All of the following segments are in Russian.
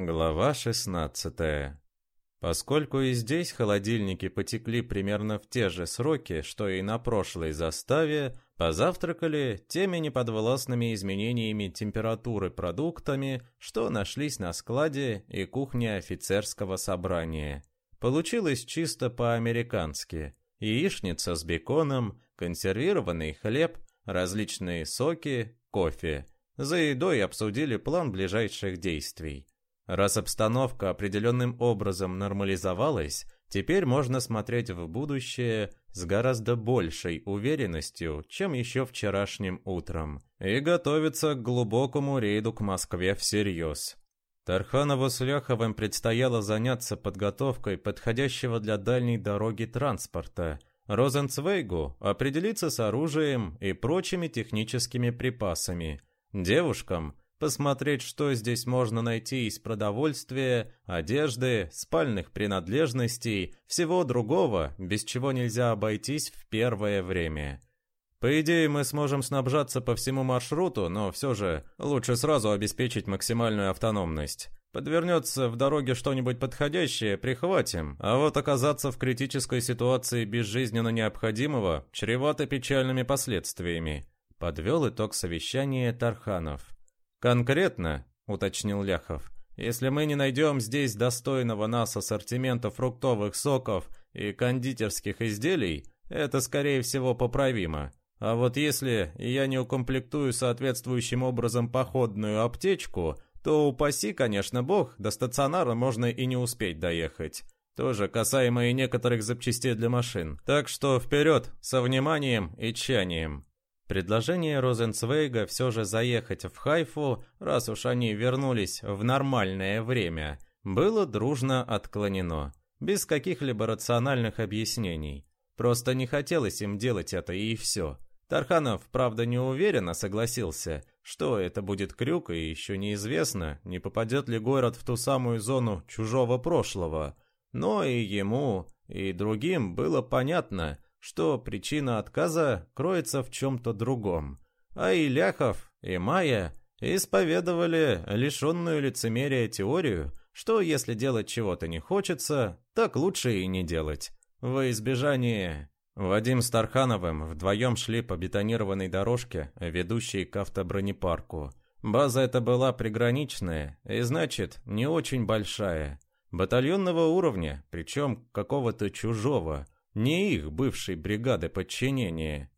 Глава 16. Поскольку и здесь холодильники потекли примерно в те же сроки, что и на прошлой заставе, позавтракали теми неподвластными изменениями температуры продуктами, что нашлись на складе и кухне офицерского собрания. Получилось чисто по-американски. Яичница с беконом, консервированный хлеб, различные соки, кофе. За едой обсудили план ближайших действий. Раз обстановка определенным образом нормализовалась, теперь можно смотреть в будущее с гораздо большей уверенностью, чем еще вчерашним утром, и готовиться к глубокому рейду к Москве всерьез. Тарханову с Ляховым предстояло заняться подготовкой подходящего для дальней дороги транспорта, Розенцвейгу определиться с оружием и прочими техническими припасами, девушкам – посмотреть, что здесь можно найти из продовольствия, одежды, спальных принадлежностей, всего другого, без чего нельзя обойтись в первое время. По идее, мы сможем снабжаться по всему маршруту, но все же лучше сразу обеспечить максимальную автономность. Подвернется в дороге что-нибудь подходящее, прихватим, а вот оказаться в критической ситуации без жизненно необходимого чревато печальными последствиями. Подвел итог совещания Тарханов. «Конкретно», — уточнил Ляхов, «если мы не найдем здесь достойного нас ассортимента фруктовых соков и кондитерских изделий, это, скорее всего, поправимо. А вот если я не укомплектую соответствующим образом походную аптечку, то упаси, конечно, бог, до стационара можно и не успеть доехать. Тоже касаемо и некоторых запчастей для машин. Так что вперед, со вниманием и тщанием. Предложение Розенцвейга все же заехать в Хайфу, раз уж они вернулись в нормальное время, было дружно отклонено, без каких-либо рациональных объяснений. Просто не хотелось им делать это и все. Тарханов, правда, неуверенно согласился, что это будет крюк, и еще неизвестно, не попадет ли город в ту самую зону чужого прошлого. Но и ему, и другим было понятно – что причина отказа кроется в чем-то другом. А и Ляхов, и Майя исповедовали лишенную лицемерия теорию, что если делать чего-то не хочется, так лучше и не делать. Во избежание... Вадим с Тархановым вдвоем шли по бетонированной дорожке, ведущей к автобронепарку. База эта была приграничная, и значит, не очень большая. Батальонного уровня, причем какого-то чужого – не их бывшей бригады подчинения.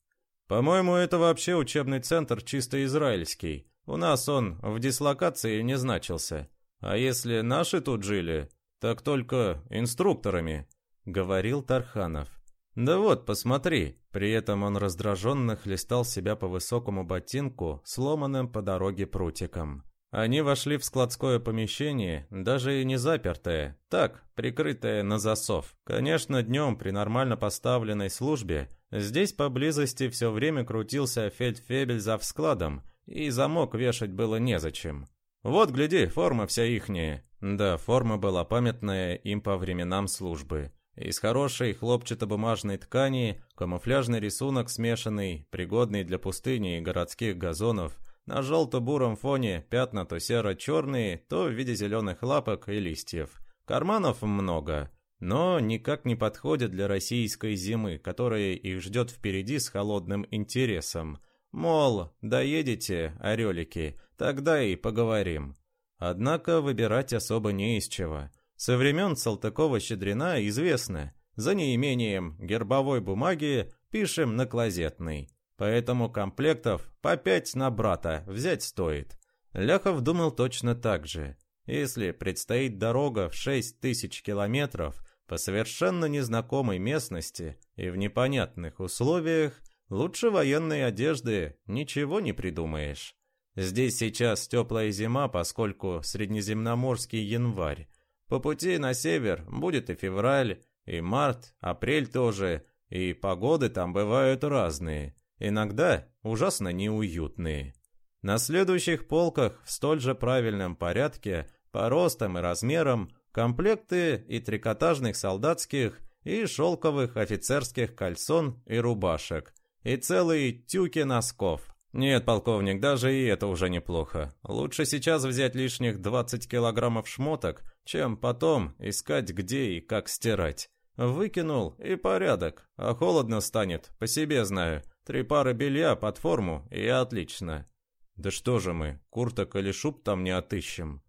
По-моему, это вообще учебный центр чисто израильский. У нас он в дислокации не значился. А если наши тут жили, так только инструкторами, говорил Тарханов. Да вот, посмотри. При этом он раздраженно хлестал себя по высокому ботинку, сломанным по дороге прутиком. Они вошли в складское помещение, даже и не запертое, так, прикрытое на засов. Конечно, днем при нормально поставленной службе здесь поблизости все время крутился фельдфебель за складом, и замок вешать было незачем. Вот, гляди, форма вся ихняя. Да, форма была памятная им по временам службы. Из хорошей хлопчатобумажной ткани, камуфляжный рисунок смешанный, пригодный для пустыни и городских газонов – на желто-буром фоне пятна то серо-черные, то в виде зеленых лапок и листьев. Карманов много, но никак не подходят для российской зимы, которая их ждет впереди с холодным интересом. Мол, доедете, орелики, тогда и поговорим. Однако выбирать особо не из чего. Со времен Салтыкова-Щедрина известно, за неимением гербовой бумаги пишем на клозетный. Поэтому комплектов по пять на брата взять стоит. Ляхов думал точно так же. Если предстоит дорога в шесть тысяч километров по совершенно незнакомой местности и в непонятных условиях, лучше военной одежды ничего не придумаешь. Здесь сейчас теплая зима, поскольку среднеземноморский январь. По пути на север будет и февраль, и март, апрель тоже, и погоды там бывают разные иногда ужасно неуютные. На следующих полках в столь же правильном порядке, по ростам и размерам, комплекты и трикотажных солдатских, и шелковых офицерских кальсон и рубашек, и целые тюки носков. «Нет, полковник, даже и это уже неплохо. Лучше сейчас взять лишних 20 килограммов шмоток, чем потом искать где и как стирать. Выкинул и порядок, а холодно станет, по себе знаю. Три пары белья под форму и отлично». «Да что же мы, курток или шуб там не отыщем?»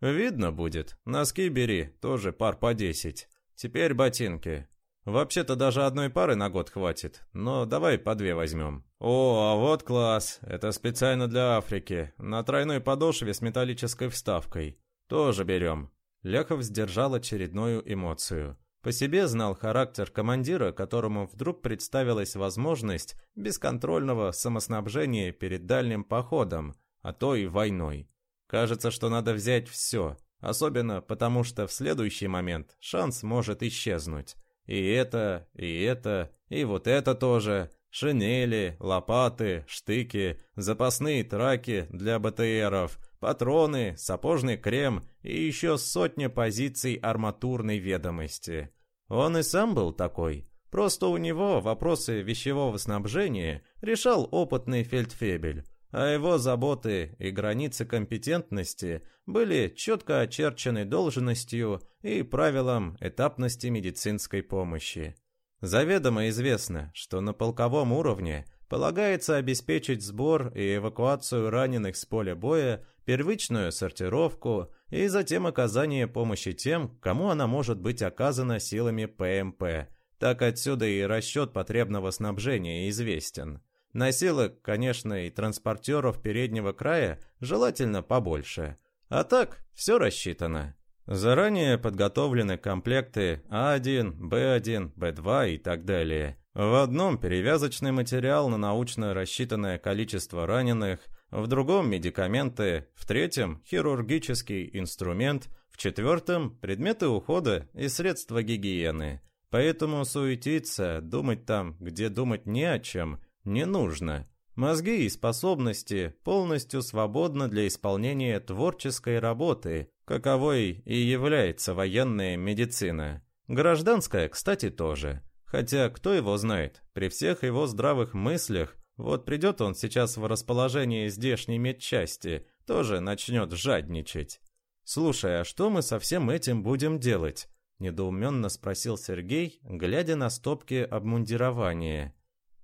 «Видно будет. Носки бери, тоже пар по десять. Теперь ботинки. Вообще-то даже одной пары на год хватит, но давай по две возьмем. О, а вот класс. Это специально для Африки. На тройной подошве с металлической вставкой. Тоже берем». Ляхов сдержал очередную эмоцию. По себе знал характер командира, которому вдруг представилась возможность бесконтрольного самоснабжения перед дальним походом, а то и войной. Кажется, что надо взять все, особенно потому что в следующий момент шанс может исчезнуть. И это, и это, и вот это тоже. Шинели, лопаты, штыки, запасные траки для БТРов, патроны, сапожный крем и еще сотня позиций арматурной ведомости. Он и сам был такой. Просто у него вопросы вещевого снабжения решал опытный фельдфебель а его заботы и границы компетентности были четко очерчены должностью и правилом этапности медицинской помощи. Заведомо известно, что на полковом уровне полагается обеспечить сбор и эвакуацию раненых с поля боя, первичную сортировку и затем оказание помощи тем, кому она может быть оказана силами ПМП. Так отсюда и расчет потребного снабжения известен. Носилок, конечно, и транспортеров переднего края желательно побольше. А так, все рассчитано. Заранее подготовлены комплекты А1, Б1, Б2 и так далее. В одном перевязочный материал на научно рассчитанное количество раненых, в другом медикаменты, в третьем хирургический инструмент, в четвертом предметы ухода и средства гигиены. Поэтому суетиться, думать там, где думать не о чем – не нужно. Мозги и способности полностью свободны для исполнения творческой работы, каковой и является военная медицина. Гражданская, кстати, тоже. Хотя, кто его знает, при всех его здравых мыслях, вот придет он сейчас в расположение здешней медчасти, тоже начнет жадничать. «Слушай, а что мы со всем этим будем делать?» – недоуменно спросил Сергей, глядя на стопки обмундирования.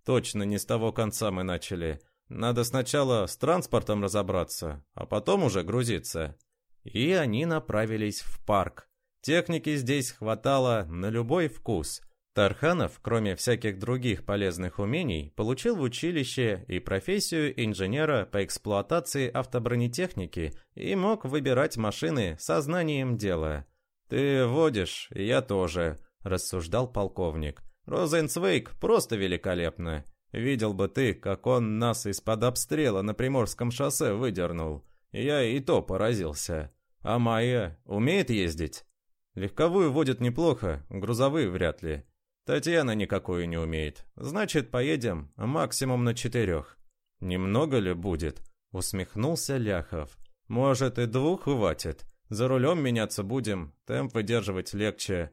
Точно не с того конца мы начали. Надо сначала с транспортом разобраться, а потом уже грузиться. И они направились в парк. Техники здесь хватало на любой вкус. Тарханов, кроме всяких других полезных умений, получил в училище и профессию инженера по эксплуатации автобронетехники и мог выбирать машины со знанием дела. «Ты водишь, я тоже», – рассуждал полковник. Розенцвейк просто великолепно. Видел бы ты, как он нас из-под обстрела на Приморском шоссе выдернул. Я и то поразился. А Майя умеет ездить? Легковую водит неплохо, грузовые вряд ли. Татьяна никакую не умеет. Значит, поедем максимум на четырех. Немного ли будет? Усмехнулся Ляхов. Может, и двух хватит. За рулем меняться будем, темп выдерживать легче.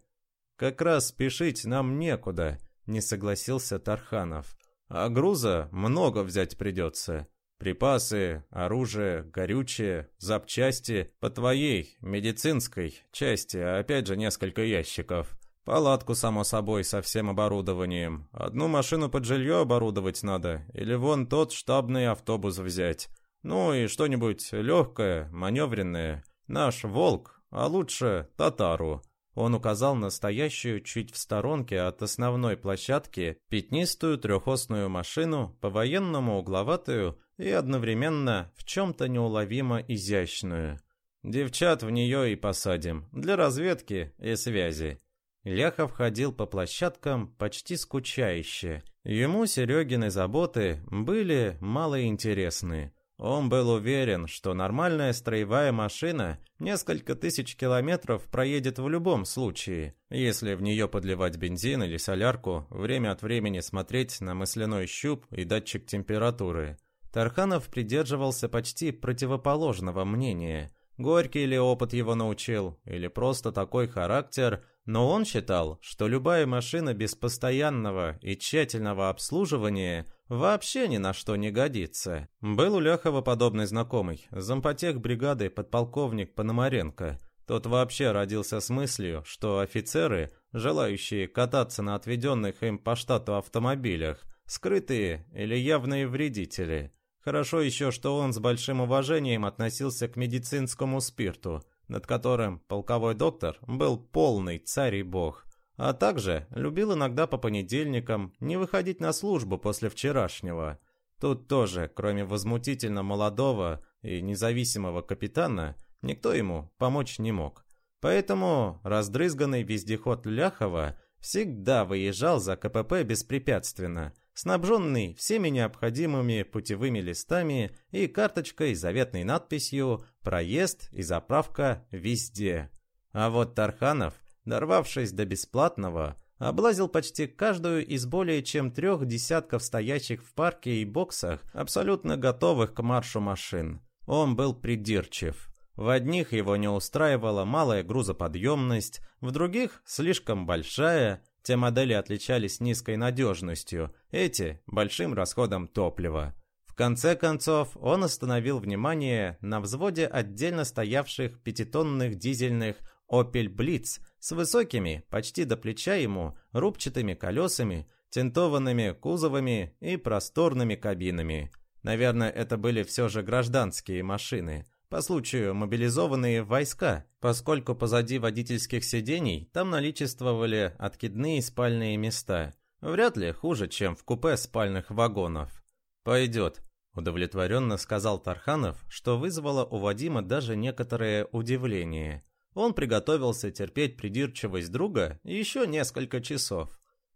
«Как раз спешить нам некуда», — не согласился Тарханов. «А груза много взять придется. Припасы, оружие, горючее, запчасти по твоей, медицинской части, а опять же несколько ящиков. Палатку, само собой, со всем оборудованием. Одну машину под жилье оборудовать надо, или вон тот штабный автобус взять. Ну и что-нибудь легкое, маневренное. Наш «Волк», а лучше «Татару». Он указал на стоящую чуть в сторонке от основной площадки пятнистую трехосную машину, по-военному угловатую и одновременно в чем-то неуловимо изящную. Девчат в нее и посадим, для разведки и связи. Ляхов ходил по площадкам почти скучающе. Ему Серегины заботы были малоинтересны. Он был уверен, что нормальная строевая машина несколько тысяч километров проедет в любом случае, если в нее подливать бензин или солярку, время от времени смотреть на масляной щуп и датчик температуры. Тарханов придерживался почти противоположного мнения. Горький ли опыт его научил, или просто такой характер, но он считал, что любая машина без постоянного и тщательного обслуживания вообще ни на что не годится. Был у Ляхова подобный знакомый, зампотех бригады подполковник Пономаренко. Тот вообще родился с мыслью, что офицеры, желающие кататься на отведенных им по штату автомобилях, скрытые или явные вредители. Хорошо еще, что он с большим уважением относился к медицинскому спирту, над которым полковой доктор был полный царь и бог. А также любил иногда по понедельникам не выходить на службу после вчерашнего. Тут тоже, кроме возмутительно молодого и независимого капитана, никто ему помочь не мог. Поэтому раздрызганный вездеход Ляхова всегда выезжал за КПП беспрепятственно, снабженный всеми необходимыми путевыми листами и карточкой с заветной надписью «Проезд и заправка везде». А вот Тарханов, дорвавшись до бесплатного, облазил почти каждую из более чем трех десятков стоящих в парке и боксах, абсолютно готовых к маршу машин. Он был придирчив. В одних его не устраивала малая грузоподъемность, в других слишком большая, те модели отличались низкой надежностью, эти – большим расходом топлива. В конце концов, он остановил внимание на взводе отдельно стоявших пятитонных дизельных Opel Blitz с высокими, почти до плеча ему, рубчатыми колесами, тентованными кузовами и просторными кабинами. Наверное, это были все же гражданские машины по случаю мобилизованные войска, поскольку позади водительских сидений там наличествовали откидные спальные места. Вряд ли хуже, чем в купе спальных вагонов. «Пойдет», – удовлетворенно сказал Тарханов, что вызвало у Вадима даже некоторое удивление. Он приготовился терпеть придирчивость друга еще несколько часов.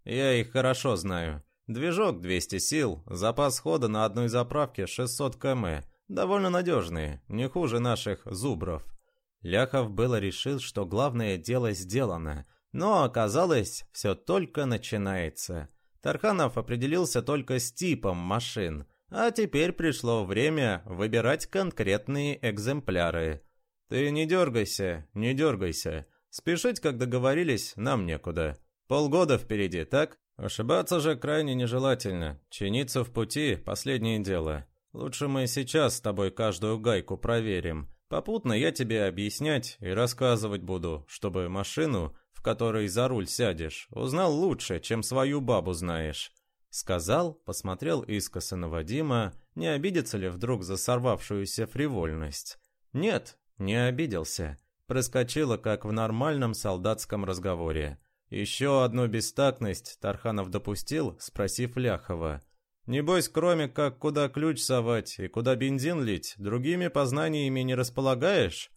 «Я их хорошо знаю. Движок 200 сил, запас хода на одной заправке 600 км – Довольно надежные, не хуже наших зубров. Ляхов было решил, что главное дело сделано, но оказалось, все только начинается. Тарханов определился только с типом машин, а теперь пришло время выбирать конкретные экземпляры. Ты не дергайся, не дергайся. Спешить, как договорились, нам некуда. Полгода впереди, так? Ошибаться же крайне нежелательно. Чиниться в пути – последнее дело. Лучше мы сейчас с тобой каждую гайку проверим. Попутно я тебе объяснять и рассказывать буду, чтобы машину, в которой за руль сядешь, узнал лучше, чем свою бабу знаешь». Сказал, посмотрел искоса на Вадима, не обидится ли вдруг за сорвавшуюся фривольность. «Нет, не обиделся». Проскочило, как в нормальном солдатском разговоре. Еще одну бестактность Тарханов допустил, спросив Ляхова – Небось, кроме как куда ключ совать и куда бензин лить, другими познаниями не располагаешь?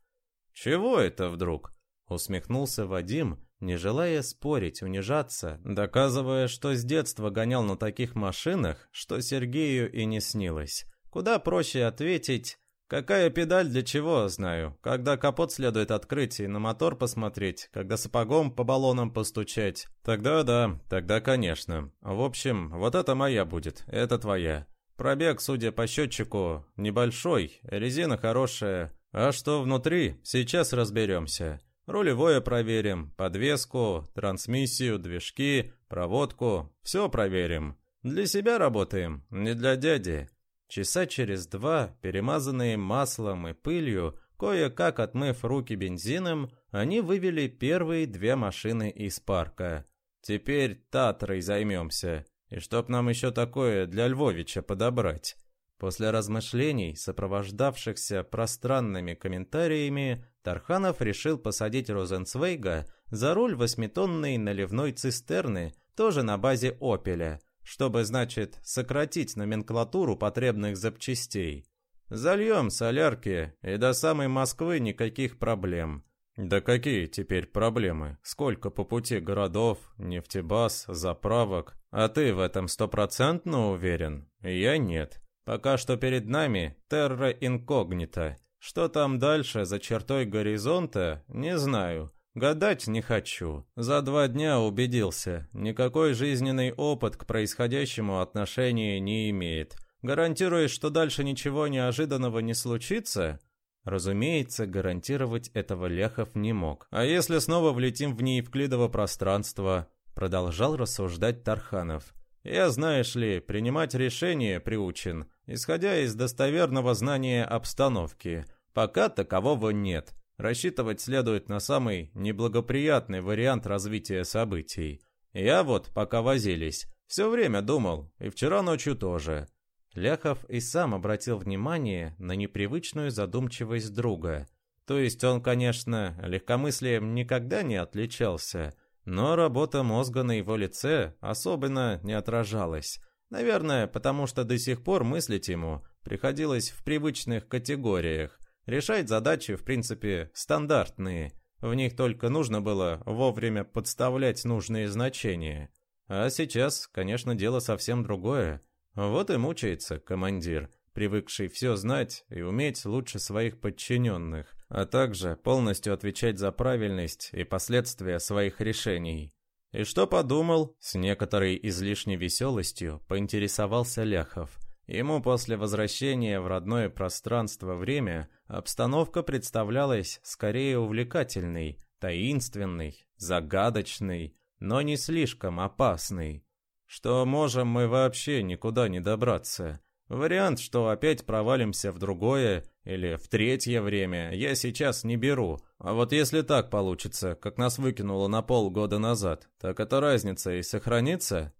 Чего это вдруг? Усмехнулся Вадим, не желая спорить, унижаться, доказывая, что с детства гонял на таких машинах, что Сергею и не снилось. Куда проще ответить Какая педаль для чего, знаю. Когда капот следует открыть и на мотор посмотреть, когда сапогом по баллонам постучать. Тогда да, тогда конечно. В общем, вот это моя будет, это твоя. Пробег, судя по счетчику, небольшой, резина хорошая. А что внутри, сейчас разберемся. Рулевое проверим, подвеску, трансмиссию, движки, проводку. Все проверим. Для себя работаем, не для дяди. Часа через два, перемазанные маслом и пылью, кое-как отмыв руки бензином, они вывели первые две машины из парка. Теперь Татрой займемся. И чтоб нам еще такое для Львовича подобрать. После размышлений, сопровождавшихся пространными комментариями, Тарханов решил посадить Розенцвейга за руль восьмитонной наливной цистерны, тоже на базе «Опеля», чтобы, значит, сократить номенклатуру потребных запчастей. Зальем солярки, и до самой Москвы никаких проблем. Да какие теперь проблемы? Сколько по пути городов, нефтебаз, заправок? А ты в этом стопроцентно уверен? Я нет. Пока что перед нами терра инкогнита. Что там дальше за чертой горизонта, не знаю. Гадать не хочу. За два дня убедился, никакой жизненный опыт к происходящему отношения не имеет. Гарантируешь, что дальше ничего неожиданного не случится? Разумеется, гарантировать этого Ляхов не мог. А если снова влетим в неевклидово пространство? Продолжал рассуждать Тарханов. Я, знаешь ли, принимать решения приучен, исходя из достоверного знания обстановки. Пока такового нет. Рассчитывать следует на самый неблагоприятный вариант развития событий. Я вот, пока возились, все время думал, и вчера ночью тоже. Ляхов и сам обратил внимание на непривычную задумчивость друга. То есть он, конечно, легкомыслием никогда не отличался, но работа мозга на его лице особенно не отражалась. Наверное, потому что до сих пор мыслить ему приходилось в привычных категориях. Решать задачи, в принципе, стандартные. В них только нужно было вовремя подставлять нужные значения. А сейчас, конечно, дело совсем другое. Вот и мучается командир, привыкший все знать и уметь лучше своих подчиненных, а также полностью отвечать за правильность и последствия своих решений. И что подумал, с некоторой излишней веселостью поинтересовался Ляхов. Ему после возвращения в родное пространство-время обстановка представлялась скорее увлекательной, таинственной, загадочной, но не слишком опасной что можем мы вообще никуда не добраться. Вариант, что опять провалимся в другое или в третье время, я сейчас не беру. А вот если так получится, как нас выкинуло на полгода назад, так эта разница и сохранится?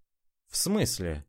В смысле?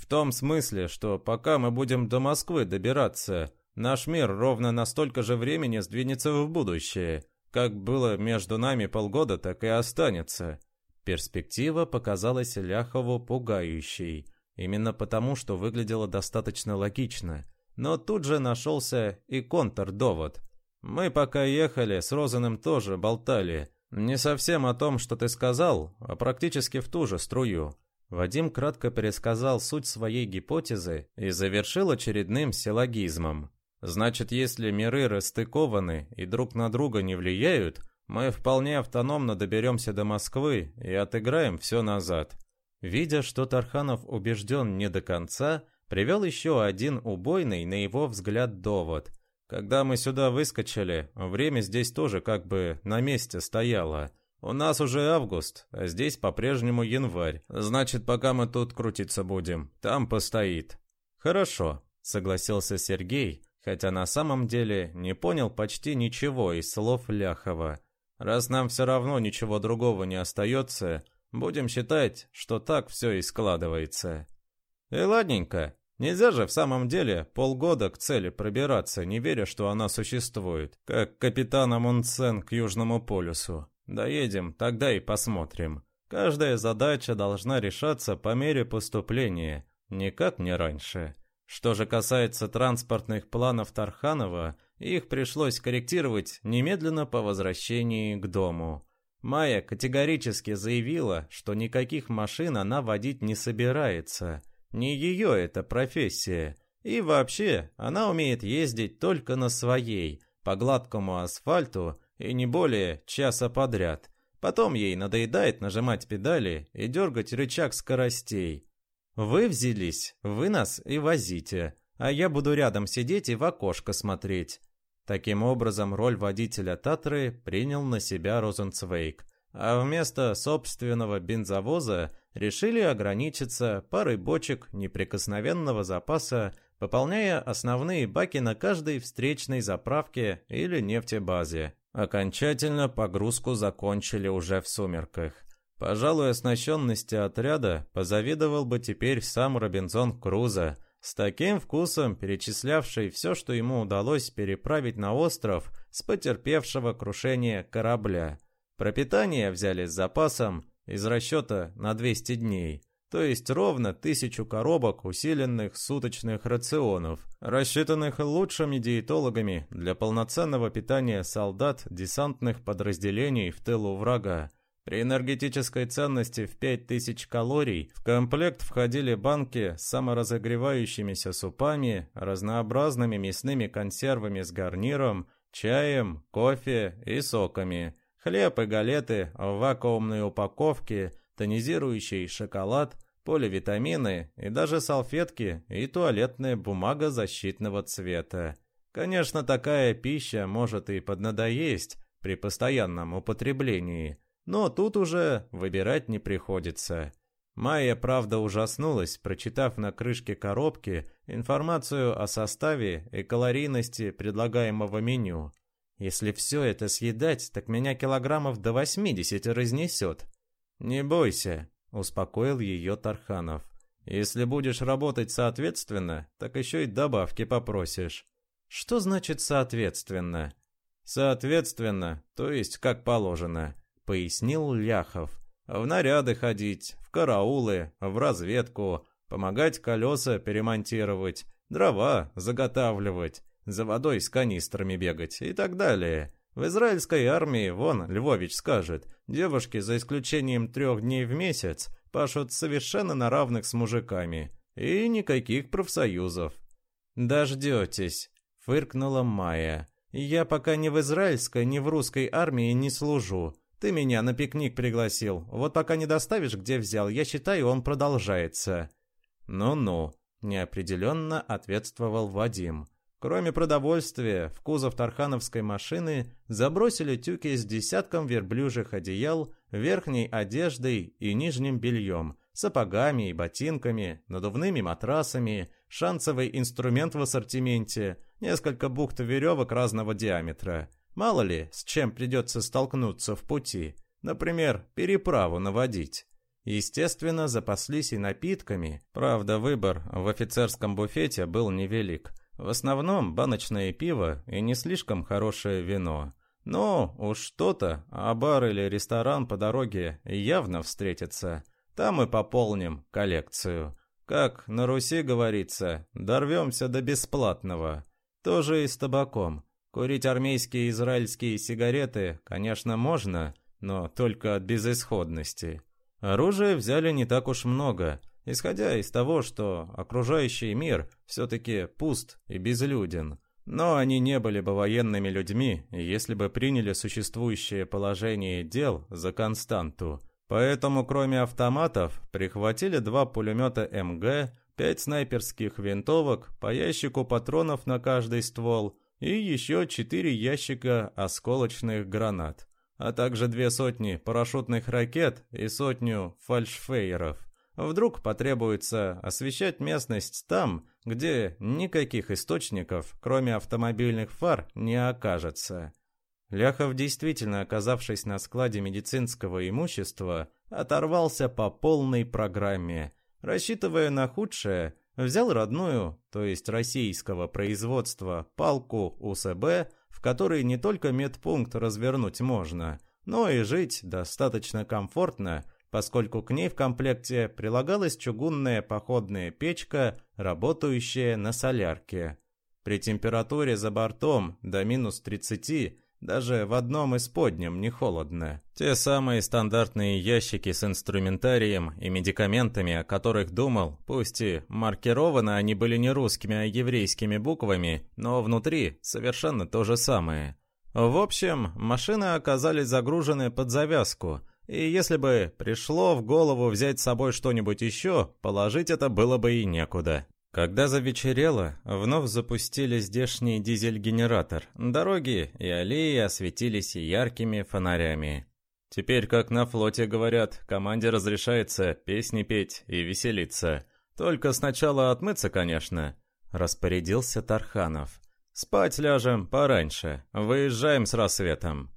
В том смысле, что пока мы будем до Москвы добираться, наш мир ровно на столько же времени сдвинется в будущее. Как было между нами полгода, так и останется. Перспектива показалась Ляхову пугающей, именно потому, что выглядело достаточно логично. Но тут же нашелся и контрдовод. Мы пока ехали, с Розаным тоже болтали. Не совсем о том, что ты сказал, а практически в ту же струю. Вадим кратко пересказал суть своей гипотезы и завершил очередным силлогизмом. Значит, если миры расстыкованы и друг на друга не влияют, мы вполне автономно доберемся до Москвы и отыграем все назад. Видя, что Тарханов убежден не до конца, привел еще один убойный, на его взгляд, довод. Когда мы сюда выскочили, время здесь тоже как бы на месте стояло. У нас уже август, а здесь по-прежнему январь. Значит, пока мы тут крутиться будем, там постоит. Хорошо, согласился Сергей, хотя на самом деле не понял почти ничего из слов Ляхова. Раз нам все равно ничего другого не остается, будем считать, что так все и складывается. И ладненько, нельзя же в самом деле полгода к цели пробираться, не веря, что она существует, как капитан Амундсен к Южному полюсу. Доедем, тогда и посмотрим. Каждая задача должна решаться по мере поступления, никак не раньше. Что же касается транспортных планов Тарханова – их пришлось корректировать немедленно по возвращении к дому. Майя категорически заявила, что никаких машин она водить не собирается. Не ее это профессия. И вообще, она умеет ездить только на своей, по гладкому асфальту и не более часа подряд. Потом ей надоедает нажимать педали и дергать рычаг скоростей. Вы взялись, вы нас и возите, а я буду рядом сидеть и в окошко смотреть. Таким образом, роль водителя Татры принял на себя Розенцвейк, а вместо собственного бензовоза решили ограничиться парой бочек неприкосновенного запаса, пополняя основные баки на каждой встречной заправке или нефтебазе. Окончательно погрузку закончили уже в сумерках. Пожалуй, оснащенности отряда позавидовал бы теперь сам Робинзон Крузо – с таким вкусом перечислявший все, что ему удалось переправить на остров с потерпевшего крушение корабля. Пропитание взяли с запасом из расчета на 200 дней, то есть ровно тысячу коробок усиленных суточных рационов, рассчитанных лучшими диетологами для полноценного питания солдат десантных подразделений в тылу врага. При энергетической ценности в 5000 калорий в комплект входили банки с саморазогревающимися супами, разнообразными мясными консервами с гарниром, чаем, кофе и соками, хлеб и галеты в вакуумной упаковке, тонизирующий шоколад, поливитамины и даже салфетки и туалетная бумага защитного цвета. Конечно, такая пища может и поднадоесть при постоянном употреблении – но тут уже выбирать не приходится. Майя, правда, ужаснулась, прочитав на крышке коробки информацию о составе и калорийности предлагаемого меню. Если все это съедать, так меня килограммов до 80 разнесет. «Не бойся», — успокоил ее Тарханов. «Если будешь работать соответственно, так еще и добавки попросишь». «Что значит «соответственно»?» «Соответственно, то есть как положено», — пояснил Ляхов. «В наряды ходить, в караулы, в разведку, помогать колеса перемонтировать, дрова заготавливать, за водой с канистрами бегать и так далее. В израильской армии, вон, Львович скажет, девушки, за исключением трех дней в месяц, пашут совершенно на равных с мужиками. И никаких профсоюзов. «Дождетесь», — фыркнула Майя. «Я пока ни в израильской, ни в русской армии не служу. Ты меня на пикник пригласил. Вот пока не доставишь, где взял, я считаю, он продолжается». «Ну-ну», — неопределенно ответствовал Вадим. Кроме продовольствия, в кузов тархановской машины забросили тюки с десятком верблюжьих одеял, верхней одеждой и нижним бельем, сапогами и ботинками, надувными матрасами, шансовый инструмент в ассортименте, несколько бухт веревок разного диаметра. Мало ли, с чем придется столкнуться в пути. Например, переправу наводить. Естественно, запаслись и напитками. Правда, выбор в офицерском буфете был невелик. В основном баночное пиво и не слишком хорошее вино. Но уж что-то, а бар или ресторан по дороге явно встретится. Там и пополним коллекцию. Как на Руси говорится, дорвемся до бесплатного. Тоже и с табаком. Курить армейские израильские сигареты, конечно, можно, но только от безысходности. Оружия взяли не так уж много, исходя из того, что окружающий мир все-таки пуст и безлюден. Но они не были бы военными людьми, если бы приняли существующее положение дел за константу. Поэтому, кроме автоматов, прихватили два пулемета МГ, пять снайперских винтовок, по ящику патронов на каждый ствол и еще четыре ящика осколочных гранат, а также две сотни парашютных ракет и сотню фальшфейеров. Вдруг потребуется освещать местность там, где никаких источников, кроме автомобильных фар, не окажется. Ляхов, действительно оказавшись на складе медицинского имущества, оторвался по полной программе. Рассчитывая на худшее, взял родную, то есть российского производства, палку УСБ, в которой не только медпункт развернуть можно, но и жить достаточно комфортно – поскольку к ней в комплекте прилагалась чугунная походная печка, работающая на солярке. При температуре за бортом до минус 30 даже в одном из подням не холодно. Те самые стандартные ящики с инструментарием и медикаментами, о которых думал, пусть и маркированы они были не русскими, а еврейскими буквами, но внутри совершенно то же самое. В общем, машины оказались загружены под завязку – и если бы пришло в голову взять с собой что-нибудь еще, положить это было бы и некуда. Когда завечерело, вновь запустили здешний дизель-генератор. Дороги и аллеи осветились яркими фонарями. Теперь, как на флоте говорят, команде разрешается песни петь и веселиться. Только сначала отмыться, конечно, распорядился Тарханов. Спать ляжем пораньше, выезжаем с рассветом.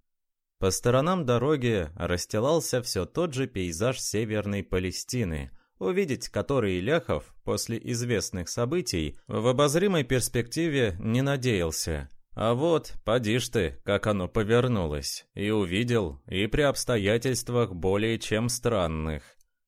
По сторонам дороги расстилался все тот же пейзаж Северной Палестины, увидеть который Ляхов после известных событий в обозримой перспективе не надеялся. А вот, поди ж ты, как оно повернулось, и увидел, и при обстоятельствах более чем странных.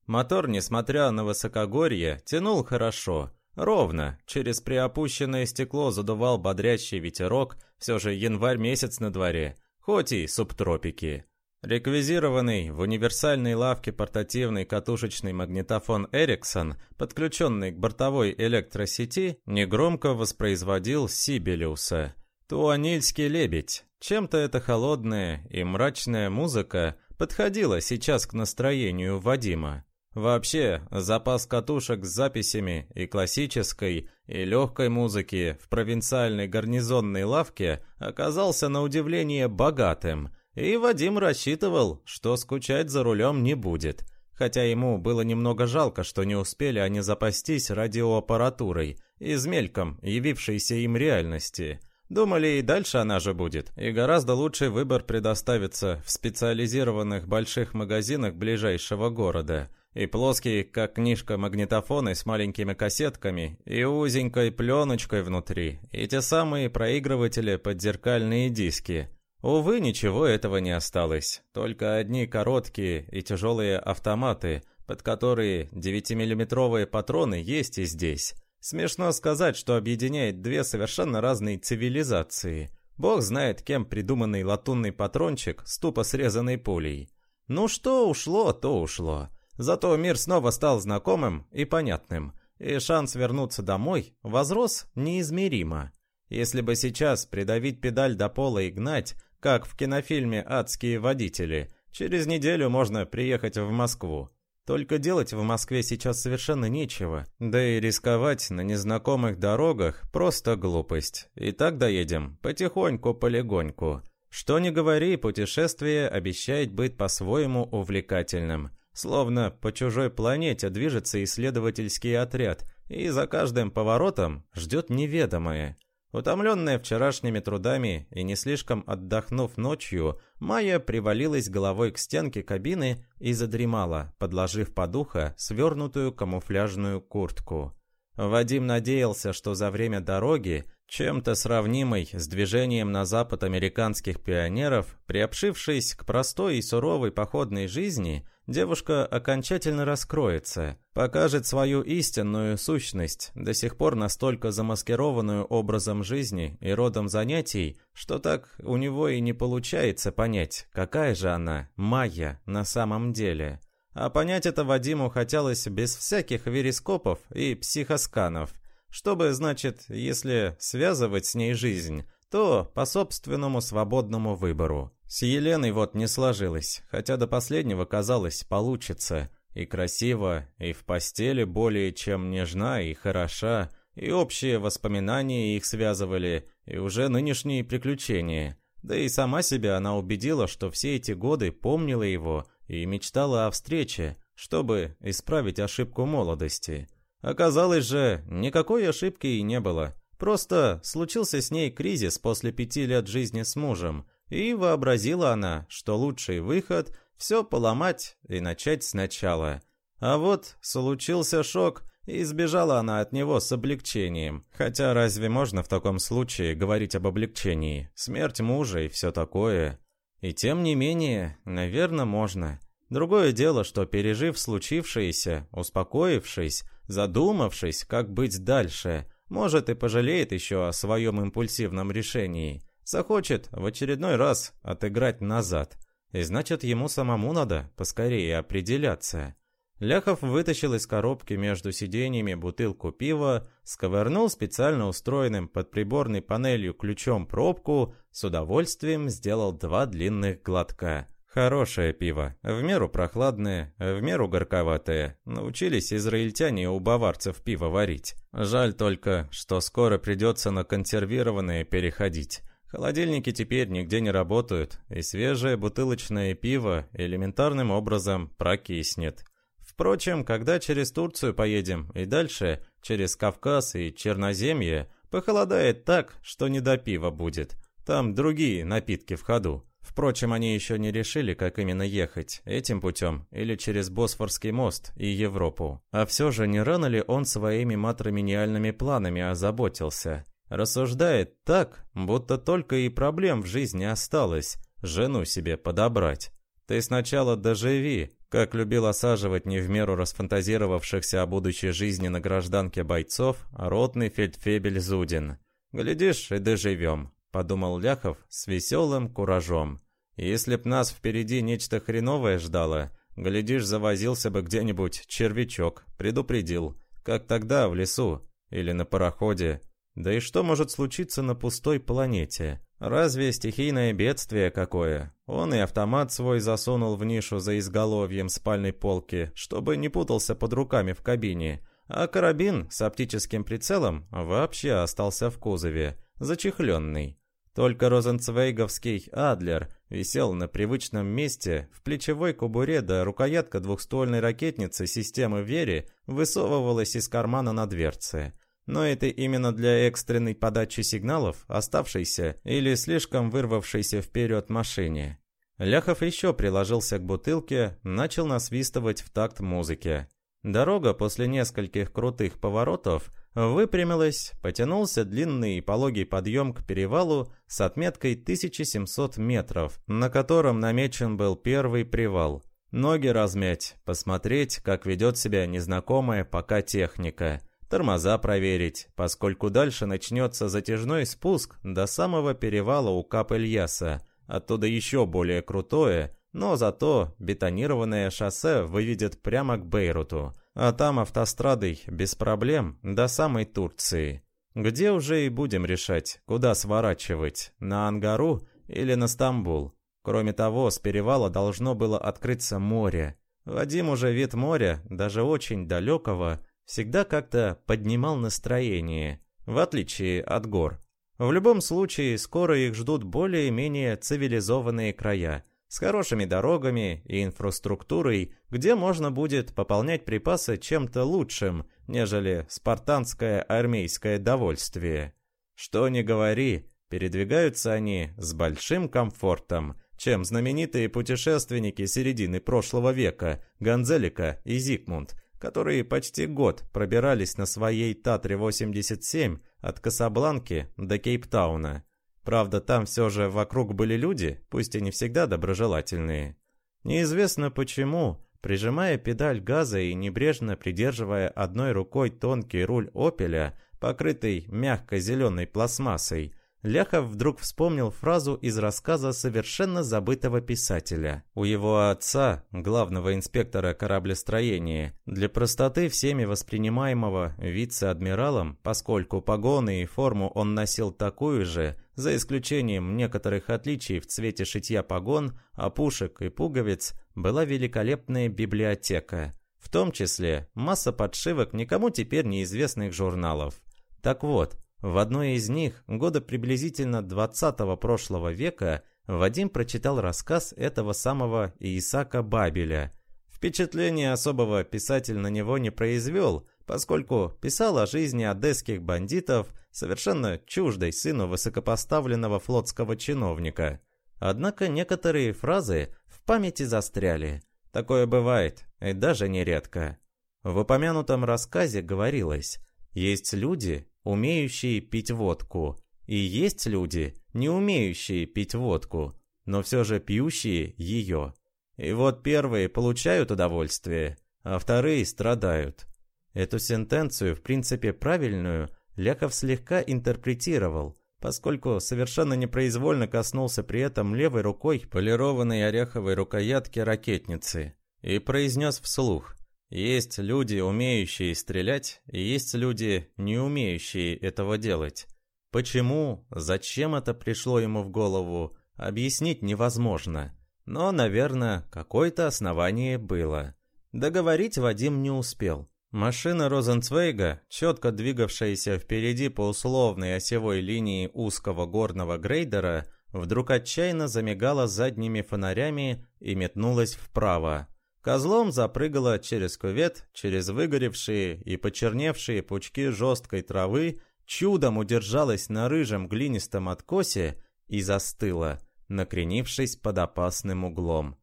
Мотор, несмотря на высокогорье, тянул хорошо, ровно, через приопущенное стекло задувал бодрящий ветерок, все же январь месяц на дворе – хоть и субтропики. Реквизированный в универсальной лавке портативный катушечный магнитофон Ericsson, подключенный к бортовой электросети, негромко воспроизводил Сибелиуса. Туанильский лебедь. Чем-то эта холодная и мрачная музыка подходила сейчас к настроению Вадима. Вообще, запас катушек с записями и классической, и легкой музыки в провинциальной гарнизонной лавке оказался на удивление богатым, и Вадим рассчитывал, что скучать за рулем не будет. хотя ему было немного жалко, что не успели они запастись радиоаппаратурой из мельком явившейся им реальности. Думали, и дальше она же будет, и гораздо лучший выбор предоставится в специализированных больших магазинах ближайшего города. И плоские, как книжка, магнитофоны с маленькими кассетками, и узенькой пленочкой внутри, и те самые проигрыватели под зеркальные диски. Увы, ничего этого не осталось, только одни короткие и тяжелые автоматы, под которые 9-миллиметровые патроны есть и здесь. Смешно сказать, что объединяет две совершенно разные цивилизации. Бог знает, кем придуманный латунный патрончик с тупо срезанной пулей. Ну что ушло, то ушло. Зато мир снова стал знакомым и понятным, и шанс вернуться домой возрос неизмеримо. Если бы сейчас придавить педаль до пола и гнать, как в кинофильме «Адские водители», через неделю можно приехать в Москву. Только делать в Москве сейчас совершенно нечего, да и рисковать на незнакомых дорогах – просто глупость. И так доедем, потихоньку-полегоньку. Что ни говори, путешествие обещает быть по-своему увлекательным. Словно по чужой планете движется исследовательский отряд, и за каждым поворотом ждет неведомое. Утомленная вчерашними трудами и не слишком отдохнув ночью, Майя привалилась головой к стенке кабины и задремала, подложив под ухо свернутую камуфляжную куртку. Вадим надеялся, что за время дороги, чем-то сравнимой с движением на запад американских пионеров, приобщившись к простой и суровой походной жизни, девушка окончательно раскроется, покажет свою истинную сущность, до сих пор настолько замаскированную образом жизни и родом занятий, что так у него и не получается понять, какая же она, Майя, на самом деле. А понять это Вадиму хотелось без всяких верископов и психосканов, чтобы, значит, если связывать с ней жизнь, то по собственному свободному выбору. С Еленой вот не сложилось, хотя до последнего казалось получится. И красиво, и в постели более чем нежна и хороша, и общие воспоминания их связывали, и уже нынешние приключения. Да и сама себя она убедила, что все эти годы помнила его и мечтала о встрече, чтобы исправить ошибку молодости. Оказалось же, никакой ошибки и не было. Просто случился с ней кризис после пяти лет жизни с мужем, и вообразила она, что лучший выход – все поломать и начать сначала. А вот случился шок, и избежала она от него с облегчением. Хотя разве можно в таком случае говорить об облегчении? Смерть мужа и все такое. И тем не менее, наверное, можно. Другое дело, что пережив случившееся, успокоившись, задумавшись, как быть дальше, может и пожалеет еще о своем импульсивном решении, захочет в очередной раз отыграть назад. И значит, ему самому надо поскорее определяться. Ляхов вытащил из коробки между сиденьями бутылку пива, сковырнул специально устроенным под приборной панелью ключом пробку, с удовольствием сделал два длинных глотка. Хорошее пиво, в меру прохладное, в меру горьковатое. Научились израильтяне у баварцев пиво варить. Жаль только, что скоро придется на консервированное переходить. Холодильники теперь нигде не работают, и свежее бутылочное пиво элементарным образом прокиснет. Впрочем, когда через Турцию поедем и дальше, через Кавказ и Черноземье, похолодает так, что не до пива будет. Там другие напитки в ходу. Впрочем, они еще не решили, как именно ехать, этим путем или через Босфорский мост и Европу. А все же не рано ли он своими матримониальными планами озаботился? Рассуждает так, будто только и проблем в жизни осталось жену себе подобрать. Ты сначала доживи, как любил осаживать не в меру расфантазировавшихся о будущей жизни на гражданке бойцов, ротный фельдфебель Зудин. «Глядишь, и доживем», — подумал Ляхов с веселым куражом. «Если б нас впереди нечто хреновое ждало, глядишь, завозился бы где-нибудь червячок, предупредил, как тогда в лесу или на пароходе. Да и что может случиться на пустой планете?» Разве стихийное бедствие какое? Он и автомат свой засунул в нишу за изголовьем спальной полки, чтобы не путался под руками в кабине, а карабин с оптическим прицелом вообще остался в кузове, зачехленный. Только розенцвейговский «Адлер» висел на привычном месте, в плечевой кобуре да рукоятка двухствольной ракетницы системы Вери высовывалась из кармана на дверце. Но это именно для экстренной подачи сигналов, оставшейся или слишком вырвавшейся вперед машине. Ляхов еще приложился к бутылке, начал насвистывать в такт музыки. Дорога после нескольких крутых поворотов выпрямилась, потянулся длинный и пологий подъем к перевалу с отметкой 1700 метров, на котором намечен был первый привал. Ноги размять, посмотреть, как ведет себя незнакомая пока техника, тормоза проверить, поскольку дальше начнется затяжной спуск до самого перевала у Кап-Ильяса, оттуда еще более крутое, но зато бетонированное шоссе выведет прямо к Бейруту, а там автострадой без проблем до самой Турции. Где уже и будем решать, куда сворачивать, на Ангару или на Стамбул. Кроме того, с перевала должно было открыться море. Вадим уже вид моря, даже очень далекого, всегда как-то поднимал настроение, в отличие от гор. В любом случае, скоро их ждут более-менее цивилизованные края – с хорошими дорогами и инфраструктурой, где можно будет пополнять припасы чем-то лучшим, нежели спартанское армейское довольствие. Что ни говори, передвигаются они с большим комфортом, чем знаменитые путешественники середины прошлого века Гонзелика и Зигмунд, которые почти год пробирались на своей Татре-87 от Касабланки до Кейптауна. Правда, там все же вокруг были люди, пусть и не всегда доброжелательные. Неизвестно почему, прижимая педаль газа и небрежно придерживая одной рукой тонкий руль «Опеля», покрытый мягкой зеленой пластмассой, Ляхов вдруг вспомнил фразу из рассказа совершенно забытого писателя. У его отца, главного инспектора кораблестроения, для простоты всеми воспринимаемого вице-адмиралом, поскольку погоны и форму он носил такую же, за исключением некоторых отличий в цвете шитья погон, опушек и пуговиц, была великолепная библиотека. В том числе масса подшивок никому теперь неизвестных журналов. Так вот, в одной из них, года приблизительно 20-го прошлого века, Вадим прочитал рассказ этого самого Исака Бабеля. Впечатление особого писатель на него не произвел, поскольку писал о жизни одесских бандитов, совершенно чуждой сыну высокопоставленного флотского чиновника. Однако некоторые фразы в памяти застряли. Такое бывает, и даже нередко. В упомянутом рассказе говорилось, есть люди, умеющие пить водку, и есть люди, не умеющие пить водку, но все же пьющие ее. И вот первые получают удовольствие, а вторые страдают. Эту сентенцию, в принципе правильную, Ляхов слегка интерпретировал, поскольку совершенно непроизвольно коснулся при этом левой рукой полированной ореховой рукоятки ракетницы и произнес вслух есть люди, умеющие стрелять, и есть люди, не умеющие этого делать. Почему, зачем это пришло ему в голову, объяснить невозможно. Но, наверное, какое-то основание было. Договорить Вадим не успел. Машина Розенцвейга, четко двигавшаяся впереди по условной осевой линии узкого горного грейдера, вдруг отчаянно замигала задними фонарями и метнулась вправо. Козлом запрыгала через кувет, через выгоревшие и почерневшие пучки жесткой травы, чудом удержалась на рыжем глинистом откосе и застыла, накренившись под опасным углом.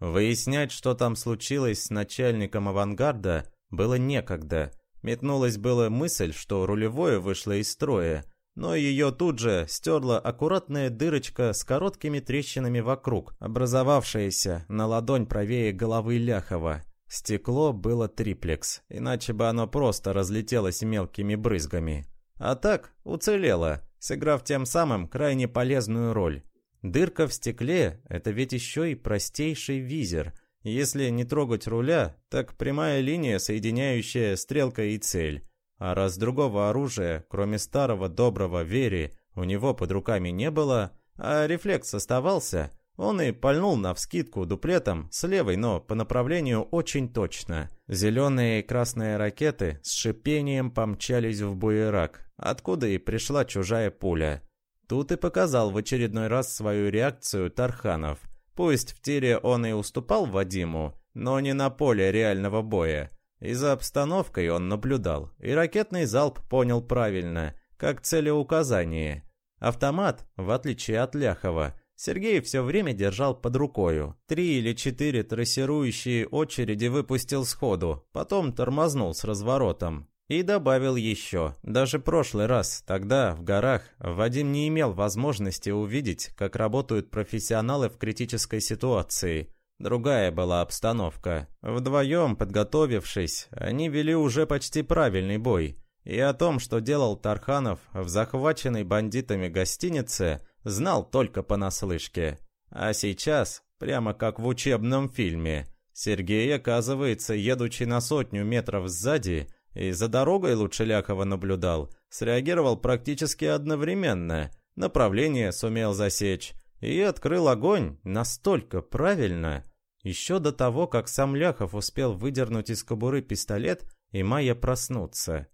Выяснять, что там случилось с начальником авангарда, было некогда. Метнулась была мысль, что рулевое вышло из строя, но ее тут же стерла аккуратная дырочка с короткими трещинами вокруг, образовавшаяся на ладонь правее головы Ляхова. Стекло было триплекс, иначе бы оно просто разлетелось мелкими брызгами. А так уцелело, сыграв тем самым крайне полезную роль. Дырка в стекле – это ведь еще и простейший визер. Если не трогать руля, так прямая линия, соединяющая стрелка и цель. А раз другого оружия, кроме старого доброго Вери, у него под руками не было, а рефлекс оставался, он и пальнул навскидку дуплетом с левой, но по направлению очень точно. Зеленые и красные ракеты с шипением помчались в буерак, откуда и пришла чужая пуля. Тут и показал в очередной раз свою реакцию Тарханов. Пусть в тире он и уступал Вадиму, но не на поле реального боя. И за обстановкой он наблюдал, и ракетный залп понял правильно, как целеуказание. Автомат, в отличие от Ляхова, Сергей все время держал под рукою. Три или четыре трассирующие очереди выпустил сходу, потом тормознул с разворотом. И добавил еще. Даже прошлый раз, тогда, в горах, Вадим не имел возможности увидеть, как работают профессионалы в критической ситуации. Другая была обстановка. Вдвоем, подготовившись, они вели уже почти правильный бой. И о том, что делал Тарханов в захваченной бандитами гостинице, знал только понаслышке. А сейчас, прямо как в учебном фильме, Сергей, оказывается, едучи на сотню метров сзади, и за дорогой лучше Ляхова наблюдал, среагировал практически одновременно, направление сумел засечь и открыл огонь настолько правильно, еще до того, как сам Ляхов успел выдернуть из кобуры пистолет и Майя проснуться.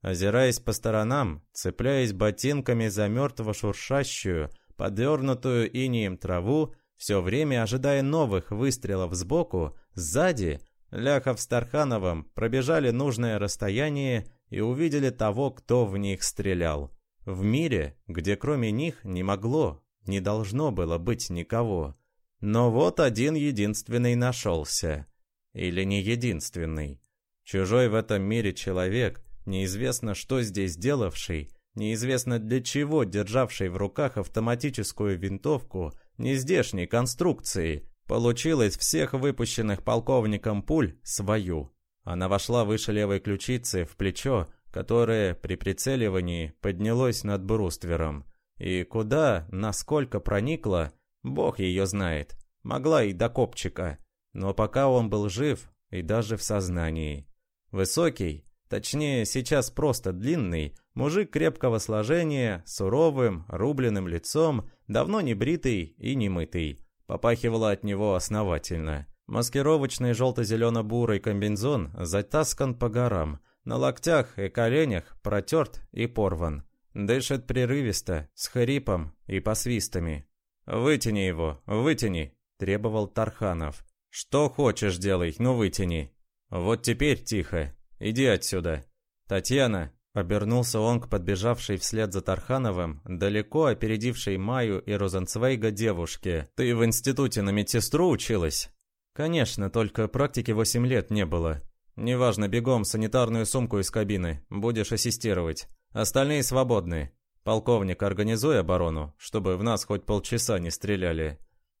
Озираясь по сторонам, цепляясь ботинками за мертво шуршащую, подернутую инием траву, все время ожидая новых выстрелов сбоку, сзади, Ляхов с Тархановым пробежали нужное расстояние и увидели того, кто в них стрелял. В мире, где кроме них не могло, не должно было быть никого. Но вот один единственный нашелся. Или не единственный. Чужой в этом мире человек, неизвестно что здесь делавший, неизвестно для чего державший в руках автоматическую винтовку нездешней конструкции, получил из всех выпущенных полковником пуль свою. Она вошла выше левой ключицы в плечо, которое при прицеливании поднялось над бруствером. И куда, насколько проникла, бог ее знает. Могла и до копчика. Но пока он был жив и даже в сознании. Высокий, точнее сейчас просто длинный, мужик крепкого сложения, суровым, рубленным лицом, давно не бритый и не мытый. Попахивало от него основательно. Маскировочный желто-зелено-бурый комбинзон затаскан по горам. На локтях и коленях протерт и порван. Дышит прерывисто, с хрипом и посвистами. «Вытяни его, вытяни!» – требовал Тарханов. «Что хочешь делай, но вытяни!» «Вот теперь тихо. Иди отсюда!» «Татьяна!» – обернулся он к подбежавшей вслед за Тархановым, далеко опередившей Маю и Розенцвейга девушке. «Ты в институте на медсестру училась?» «Конечно, только практики восемь лет не было. Неважно, бегом санитарную сумку из кабины. Будешь ассистировать. Остальные свободны. Полковник, организуй оборону, чтобы в нас хоть полчаса не стреляли».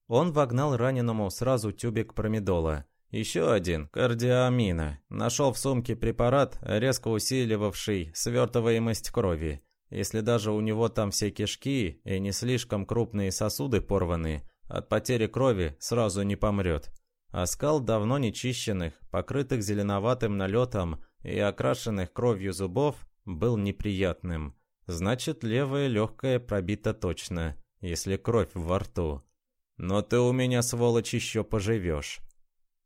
Он вогнал раненому сразу тюбик промедола. Еще один, кардиамина. Нашел в сумке препарат, резко усиливавший свертываемость крови. Если даже у него там все кишки и не слишком крупные сосуды порваны, от потери крови сразу не помрет. Оскал давно нечищенных, покрытых зеленоватым налетом и окрашенных кровью зубов был неприятным. Значит, левое легкое пробито точно, если кровь во рту. Но ты у меня, сволочь, еще поживешь.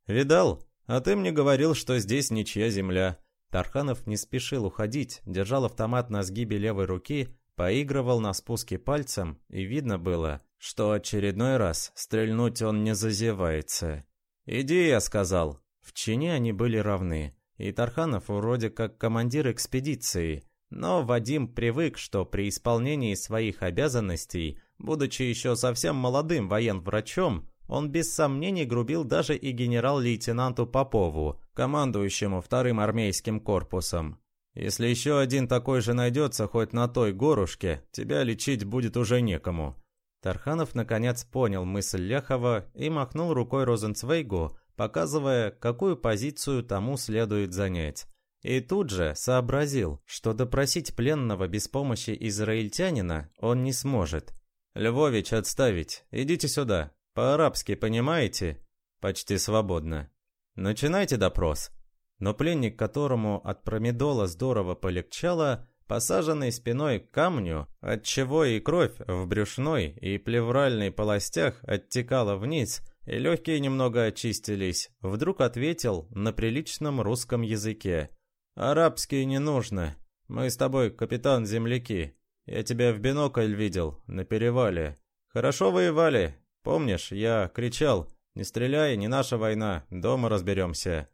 Видал? А ты мне говорил, что здесь ничья земля. Тарханов не спешил уходить, держал автомат на сгибе левой руки, поигрывал на спуске пальцем, и видно было, что очередной раз стрельнуть он не зазевается. «Иди», — я сказал. В чине они были равны, и Тарханов вроде как командир экспедиции, но Вадим привык, что при исполнении своих обязанностей, будучи еще совсем молодым военврачом, он без сомнений грубил даже и генерал-лейтенанту Попову, командующему вторым армейским корпусом. «Если еще один такой же найдется хоть на той горушке, тебя лечить будет уже некому». Тарханов наконец понял мысль Ляхова и махнул рукой Розенцвейгу, показывая, какую позицию тому следует занять. И тут же сообразил, что допросить пленного без помощи израильтянина он не сможет. «Львович, отставить! Идите сюда! По-арабски понимаете?» «Почти свободно. Начинайте допрос». Но пленник, которому от промедола здорово полегчало, посаженный спиной к камню, отчего и кровь в брюшной и плевральной полостях оттекала вниз, и легкие немного очистились, вдруг ответил на приличном русском языке – «Арабский не нужно. Мы с тобой, капитан, земляки. Я тебя в бинокль видел, на перевале. Хорошо воевали. Помнишь, я кричал, не стреляй, не наша война, дома разберемся.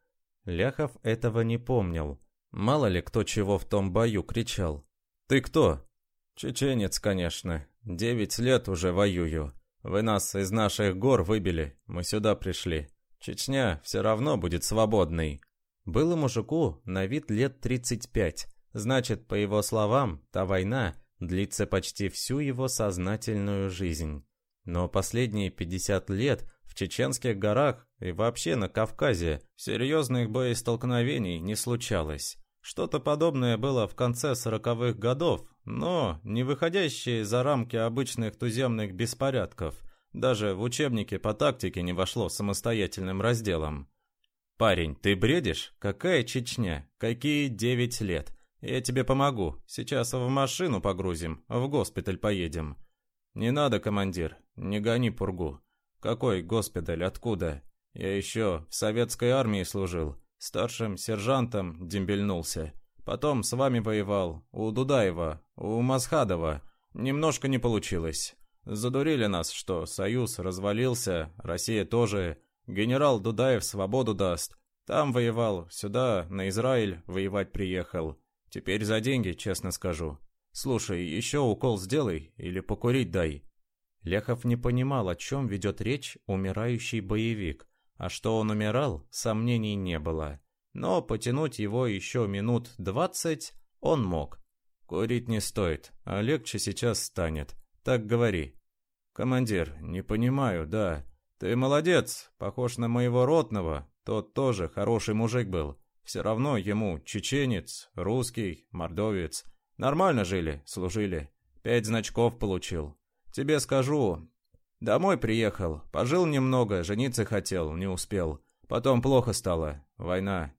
Ляхов этого не помнил. Мало ли кто чего в том бою кричал. «Ты кто?» «Чеченец, конечно. Девять лет уже воюю. Вы нас из наших гор выбили, мы сюда пришли. Чечня все равно будет свободной». Было мужику на вид лет 35. Значит, по его словам, та война длится почти всю его сознательную жизнь. Но последние 50 лет в чеченских горах и вообще на Кавказе серьезных боестолкновений не случалось. Что-то подобное было в конце сороковых годов, но не выходящее за рамки обычных туземных беспорядков. Даже в учебнике по тактике не вошло самостоятельным разделом. «Парень, ты бредишь? Какая Чечня? Какие девять лет? Я тебе помогу. Сейчас в машину погрузим, в госпиталь поедем». «Не надо, командир, не гони пургу. Какой госпиталь, откуда? Я еще в советской армии служил. Старшим сержантом дембельнулся. Потом с вами воевал. У Дудаева, у Масхадова. Немножко не получилось. Задурили нас, что Союз развалился, Россия тоже. Генерал Дудаев свободу даст. Там воевал, сюда, на Израиль, воевать приехал. Теперь за деньги, честно скажу. Слушай, еще укол сделай или покурить дай. Ляхов не понимал, о чем ведет речь умирающий боевик. А что он умирал, сомнений не было. Но потянуть его еще минут двадцать он мог. Курить не стоит, а легче сейчас станет. Так говори. Командир, не понимаю, да. Ты молодец, похож на моего ротного. Тот тоже хороший мужик был. Все равно ему чеченец, русский, мордовец. Нормально жили, служили. Пять значков получил. Тебе скажу, Домой приехал, пожил немного, жениться хотел, не успел. Потом плохо стало. Война.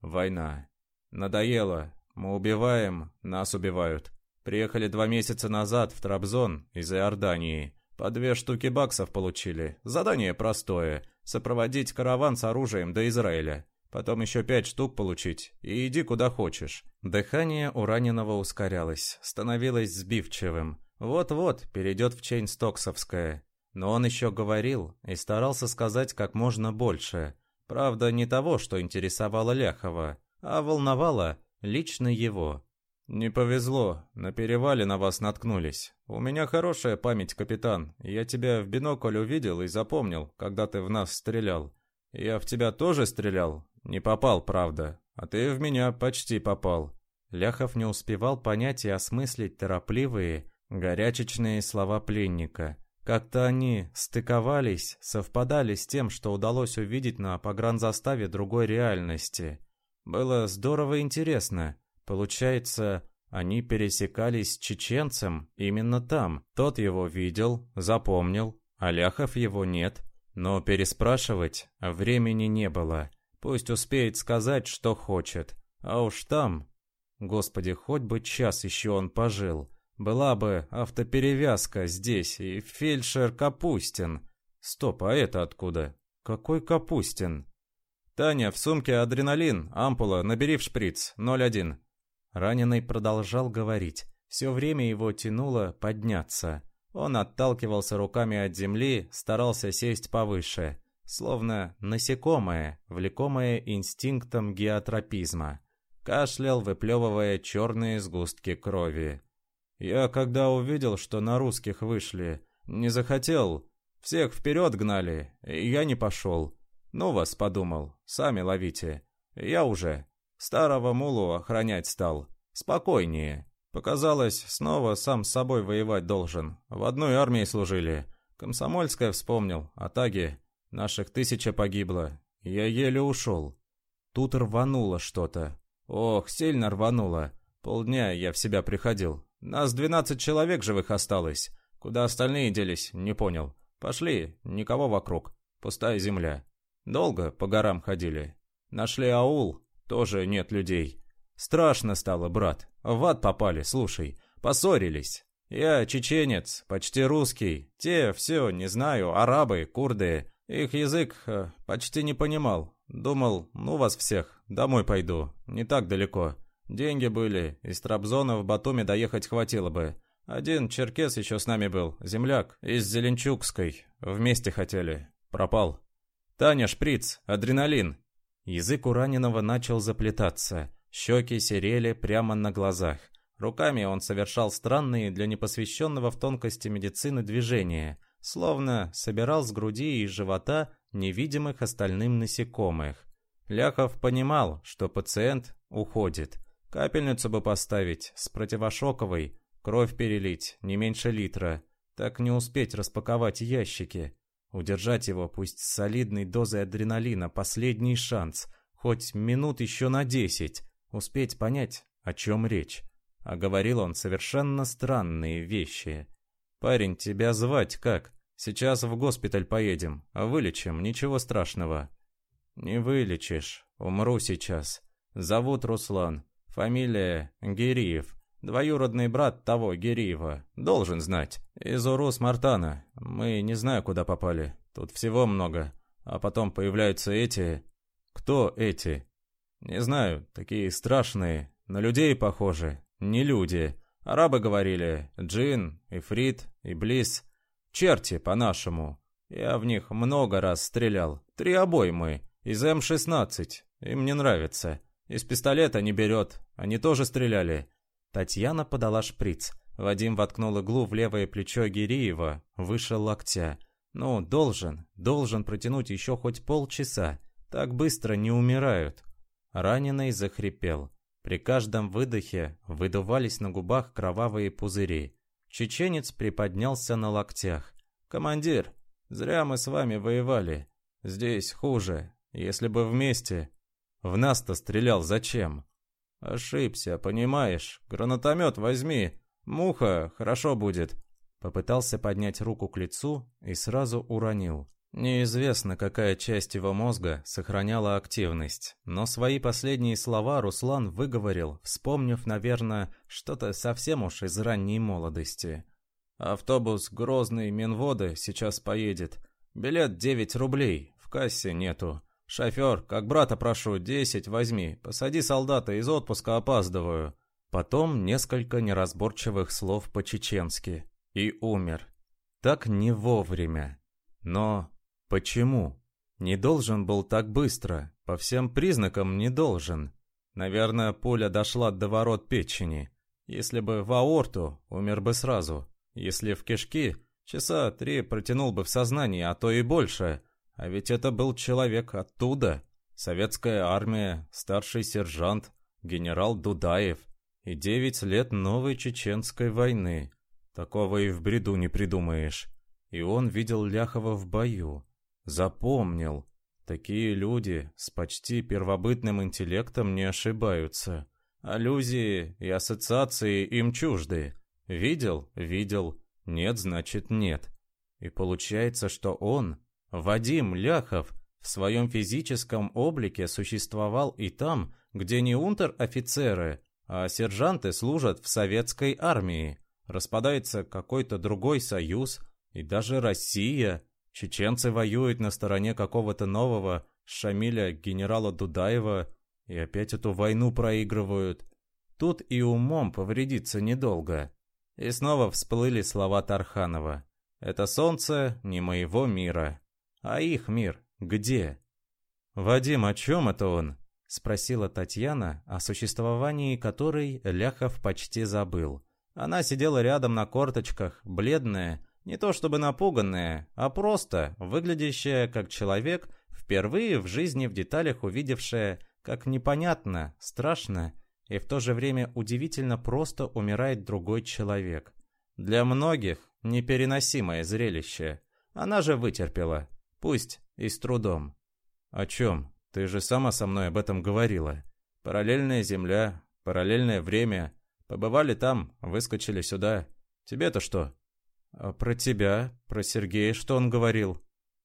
Война. Надоело. Мы убиваем, нас убивают. Приехали два месяца назад в Трабзон из Иордании. По две штуки баксов получили. Задание простое. Сопроводить караван с оружием до Израиля. Потом еще пять штук получить. И иди куда хочешь. Дыхание у раненого ускорялось, становилось сбивчивым. Вот-вот перейдет в Чейнстоксовское. Но он еще говорил и старался сказать как можно больше. Правда, не того, что интересовало Ляхова, а волновало лично его. «Не повезло, на перевале на вас наткнулись. У меня хорошая память, капитан. Я тебя в бинокль увидел и запомнил, когда ты в нас стрелял. Я в тебя тоже стрелял? Не попал, правда. А ты в меня почти попал». Ляхов не успевал понять и осмыслить торопливые, горячечные слова пленника – как-то они стыковались, совпадали с тем, что удалось увидеть на погранзаставе другой реальности. Было здорово интересно. Получается, они пересекались с чеченцем именно там. Тот его видел, запомнил, а Ляхов его нет. Но переспрашивать времени не было. Пусть успеет сказать, что хочет. А уж там... Господи, хоть бы час еще он пожил. Была бы автоперевязка здесь и фельдшер Капустин. Стоп, а это откуда? Какой Капустин? Таня, в сумке адреналин, ампула, набери в шприц, 0,1. Раненый продолжал говорить. Все время его тянуло подняться. Он отталкивался руками от земли, старался сесть повыше, словно насекомое, влекомое инстинктом геотропизма. Кашлял, выплевывая черные сгустки крови. Я когда увидел, что на русских вышли, не захотел. Всех вперед гнали, и я не пошел. Ну вас, подумал, сами ловите. Я уже. Старого мулу охранять стал. Спокойнее. Показалось, снова сам с собой воевать должен. В одной армии служили. Комсомольская вспомнил, а таги. Наших тысяча погибло. Я еле ушел. Тут рвануло что-то. Ох, сильно рвануло. Полдня я в себя приходил. Нас двенадцать человек живых осталось. Куда остальные делись, не понял. Пошли, никого вокруг. Пустая земля. Долго по горам ходили. Нашли аул, тоже нет людей. Страшно стало, брат. В ад попали, слушай. Поссорились. Я чеченец, почти русский. Те, все, не знаю, арабы, курды. Их язык э, почти не понимал. Думал, ну вас всех, домой пойду. Не так далеко. Деньги были, из Трабзона в Батуми доехать хватило бы. Один черкес еще с нами был, земляк, из Зеленчукской. Вместе хотели. Пропал. Таня, шприц, адреналин. Язык у раненого начал заплетаться. Щеки серели прямо на глазах. Руками он совершал странные для непосвященного в тонкости медицины движения, словно собирал с груди и живота невидимых остальным насекомых. Ляхов понимал, что пациент уходит. Капельницу бы поставить, с противошоковой, кровь перелить, не меньше литра. Так не успеть распаковать ящики. Удержать его, пусть с солидной дозой адреналина, последний шанс. Хоть минут еще на десять. Успеть понять, о чем речь. А говорил он совершенно странные вещи. «Парень, тебя звать как? Сейчас в госпиталь поедем, а вылечим, ничего страшного». «Не вылечишь, умру сейчас. Зовут Руслан. Фамилия Гириев. Двоюродный брат того Гириева. Должен знать. Из Урус Мартана. Мы не знаю, куда попали. Тут всего много. А потом появляются эти... Кто эти? Не знаю, такие страшные. На людей похожи. Не люди. Арабы говорили. Джин, Ифрит, Иблис. Черти, по-нашему. Я в них много раз стрелял. Три обоймы. Из М-16. Им не нравится. Из пистолета не берет. Они тоже стреляли. Татьяна подала шприц. Вадим воткнул иглу в левое плечо Гириева, выше локтя. Ну, должен, должен протянуть еще хоть полчаса. Так быстро не умирают. Раненый захрипел. При каждом выдохе выдувались на губах кровавые пузыри. Чеченец приподнялся на локтях. «Командир, зря мы с вами воевали. Здесь хуже. Если бы вместе. В нас-то стрелял зачем? Ошибся, понимаешь. Гранатомет возьми. Муха, хорошо будет. Попытался поднять руку к лицу и сразу уронил. Неизвестно, какая часть его мозга сохраняла активность, но свои последние слова Руслан выговорил, вспомнив, наверное, что-то совсем уж из ранней молодости. «Автобус Грозный Минводы сейчас поедет. Билет 9 рублей, в кассе нету. «Шофер, как брата прошу, десять возьми. Посади солдата, из отпуска опаздываю». Потом несколько неразборчивых слов по-чеченски. И умер. Так не вовремя. Но почему? Не должен был так быстро. По всем признакам не должен. Наверное, пуля дошла до ворот печени. Если бы в аорту, умер бы сразу. Если в кишки, часа три протянул бы в сознании, а то и больше. А ведь это был человек оттуда. Советская армия, старший сержант, генерал Дудаев. И девять лет новой чеченской войны. Такого и в бреду не придумаешь. И он видел Ляхова в бою. Запомнил. Такие люди с почти первобытным интеллектом не ошибаются. Аллюзии и ассоциации им чужды. Видел? Видел. Нет, значит нет. И получается, что он Вадим Ляхов в своем физическом облике существовал и там, где не унтер-офицеры, а сержанты служат в советской армии. Распадается какой-то другой союз, и даже Россия. Чеченцы воюют на стороне какого-то нового Шамиля генерала Дудаева и опять эту войну проигрывают. Тут и умом повредиться недолго. И снова всплыли слова Тарханова. «Это солнце не моего мира». А их мир где? «Вадим, о чем это он?» — спросила Татьяна, о существовании которой Ляхов почти забыл. Она сидела рядом на корточках, бледная, не то чтобы напуганная, а просто выглядящая как человек, впервые в жизни в деталях увидевшая, как непонятно, страшно и в то же время удивительно просто умирает другой человек. Для многих непереносимое зрелище. Она же вытерпела. Пусть и с трудом. О чем? Ты же сама со мной об этом говорила. Параллельная земля, параллельное время. Побывали там, выскочили сюда. Тебе-то что? А про тебя, про Сергея, что он говорил?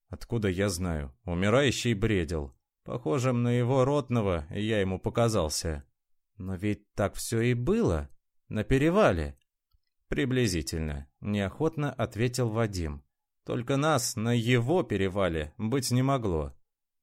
Откуда я знаю? Умирающий бредил. Похожим на его ротного я ему показался. Но ведь так все и было. На перевале. Приблизительно, неохотно ответил Вадим. Только нас на его перевале быть не могло.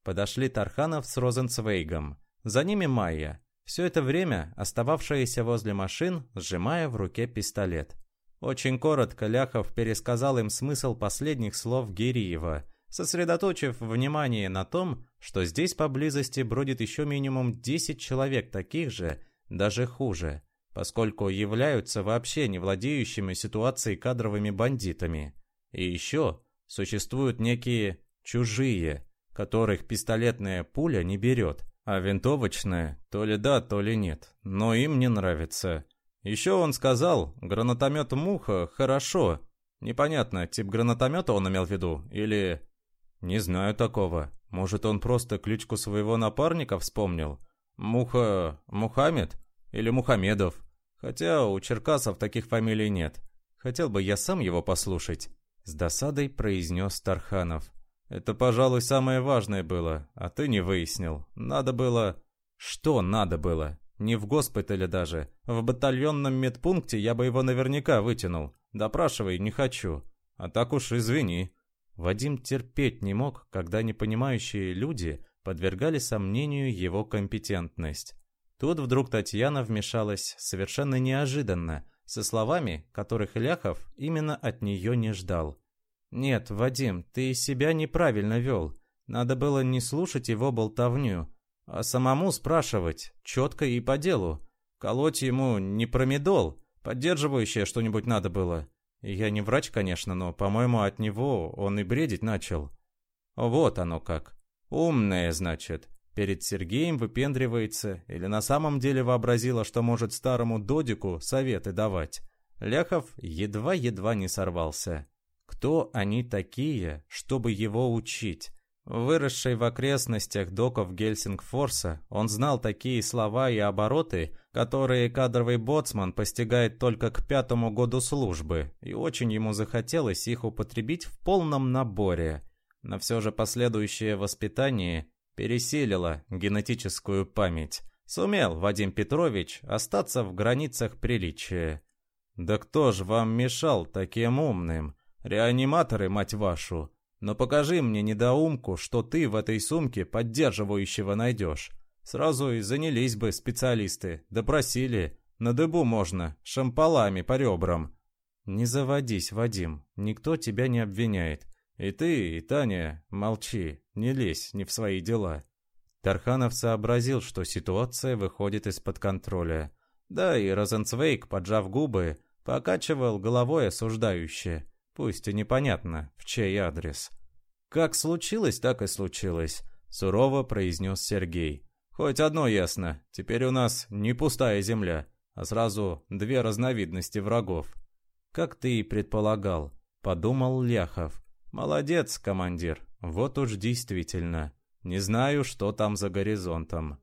Подошли Тарханов с Розенцвейгом. За ними Майя. Все это время остававшаяся возле машин, сжимая в руке пистолет. Очень коротко Ляхов пересказал им смысл последних слов Гириева, сосредоточив внимание на том, что здесь поблизости бродит еще минимум 10 человек таких же, даже хуже, поскольку являются вообще не владеющими ситуацией кадровыми бандитами. И еще существуют некие «чужие», которых пистолетная пуля не берет, а винтовочная то ли да, то ли нет, но им не нравится. Еще он сказал, гранатомет «Муха» хорошо. Непонятно, тип гранатомета он имел в виду, или... Не знаю такого. Может, он просто кличку своего напарника вспомнил? Муха... Мухаммед? Или Мухамедов? Хотя у черкасов таких фамилий нет. Хотел бы я сам его послушать. С досадой произнес Тарханов. Это, пожалуй, самое важное было, а ты не выяснил. Надо было... Что надо было? Не в госпитале даже. В батальонном медпункте я бы его наверняка вытянул. Допрашивай, не хочу. А так уж извини. Вадим терпеть не мог, когда непонимающие люди подвергали сомнению его компетентность. Тут вдруг Татьяна вмешалась совершенно неожиданно, со словами, которых Ляхов именно от нее не ждал. «Нет, Вадим, ты себя неправильно вел. Надо было не слушать его болтовню, а самому спрашивать, четко и по делу. Колоть ему не промедол, поддерживающее что-нибудь надо было. Я не врач, конечно, но, по-моему, от него он и бредить начал. Вот оно как. Умная, значит. Перед Сергеем выпендривается или на самом деле вообразила, что может старому Додику советы давать. Ляхов едва-едва не сорвался. Кто они такие, чтобы его учить? Выросший в окрестностях доков Гельсингфорса, он знал такие слова и обороты, которые кадровый боцман постигает только к пятому году службы, и очень ему захотелось их употребить в полном наборе. Но все же последующее воспитание пересилило генетическую память. Сумел Вадим Петрович остаться в границах приличия. «Да кто ж вам мешал таким умным? Реаниматоры, мать вашу!» Но покажи мне недоумку, что ты в этой сумке поддерживающего найдешь. Сразу и занялись бы специалисты, допросили. На дыбу можно, шампалами по ребрам. Не заводись, Вадим, никто тебя не обвиняет. И ты, и Таня, молчи, не лезь не в свои дела. Тарханов сообразил, что ситуация выходит из-под контроля. Да и Розенцвейк, поджав губы, покачивал головой осуждающе. Пусть и непонятно, в чей адрес. «Как случилось, так и случилось», — сурово произнес Сергей. «Хоть одно ясно, теперь у нас не пустая земля, а сразу две разновидности врагов». «Как ты и предполагал», — подумал Ляхов. «Молодец, командир, вот уж действительно. Не знаю, что там за горизонтом.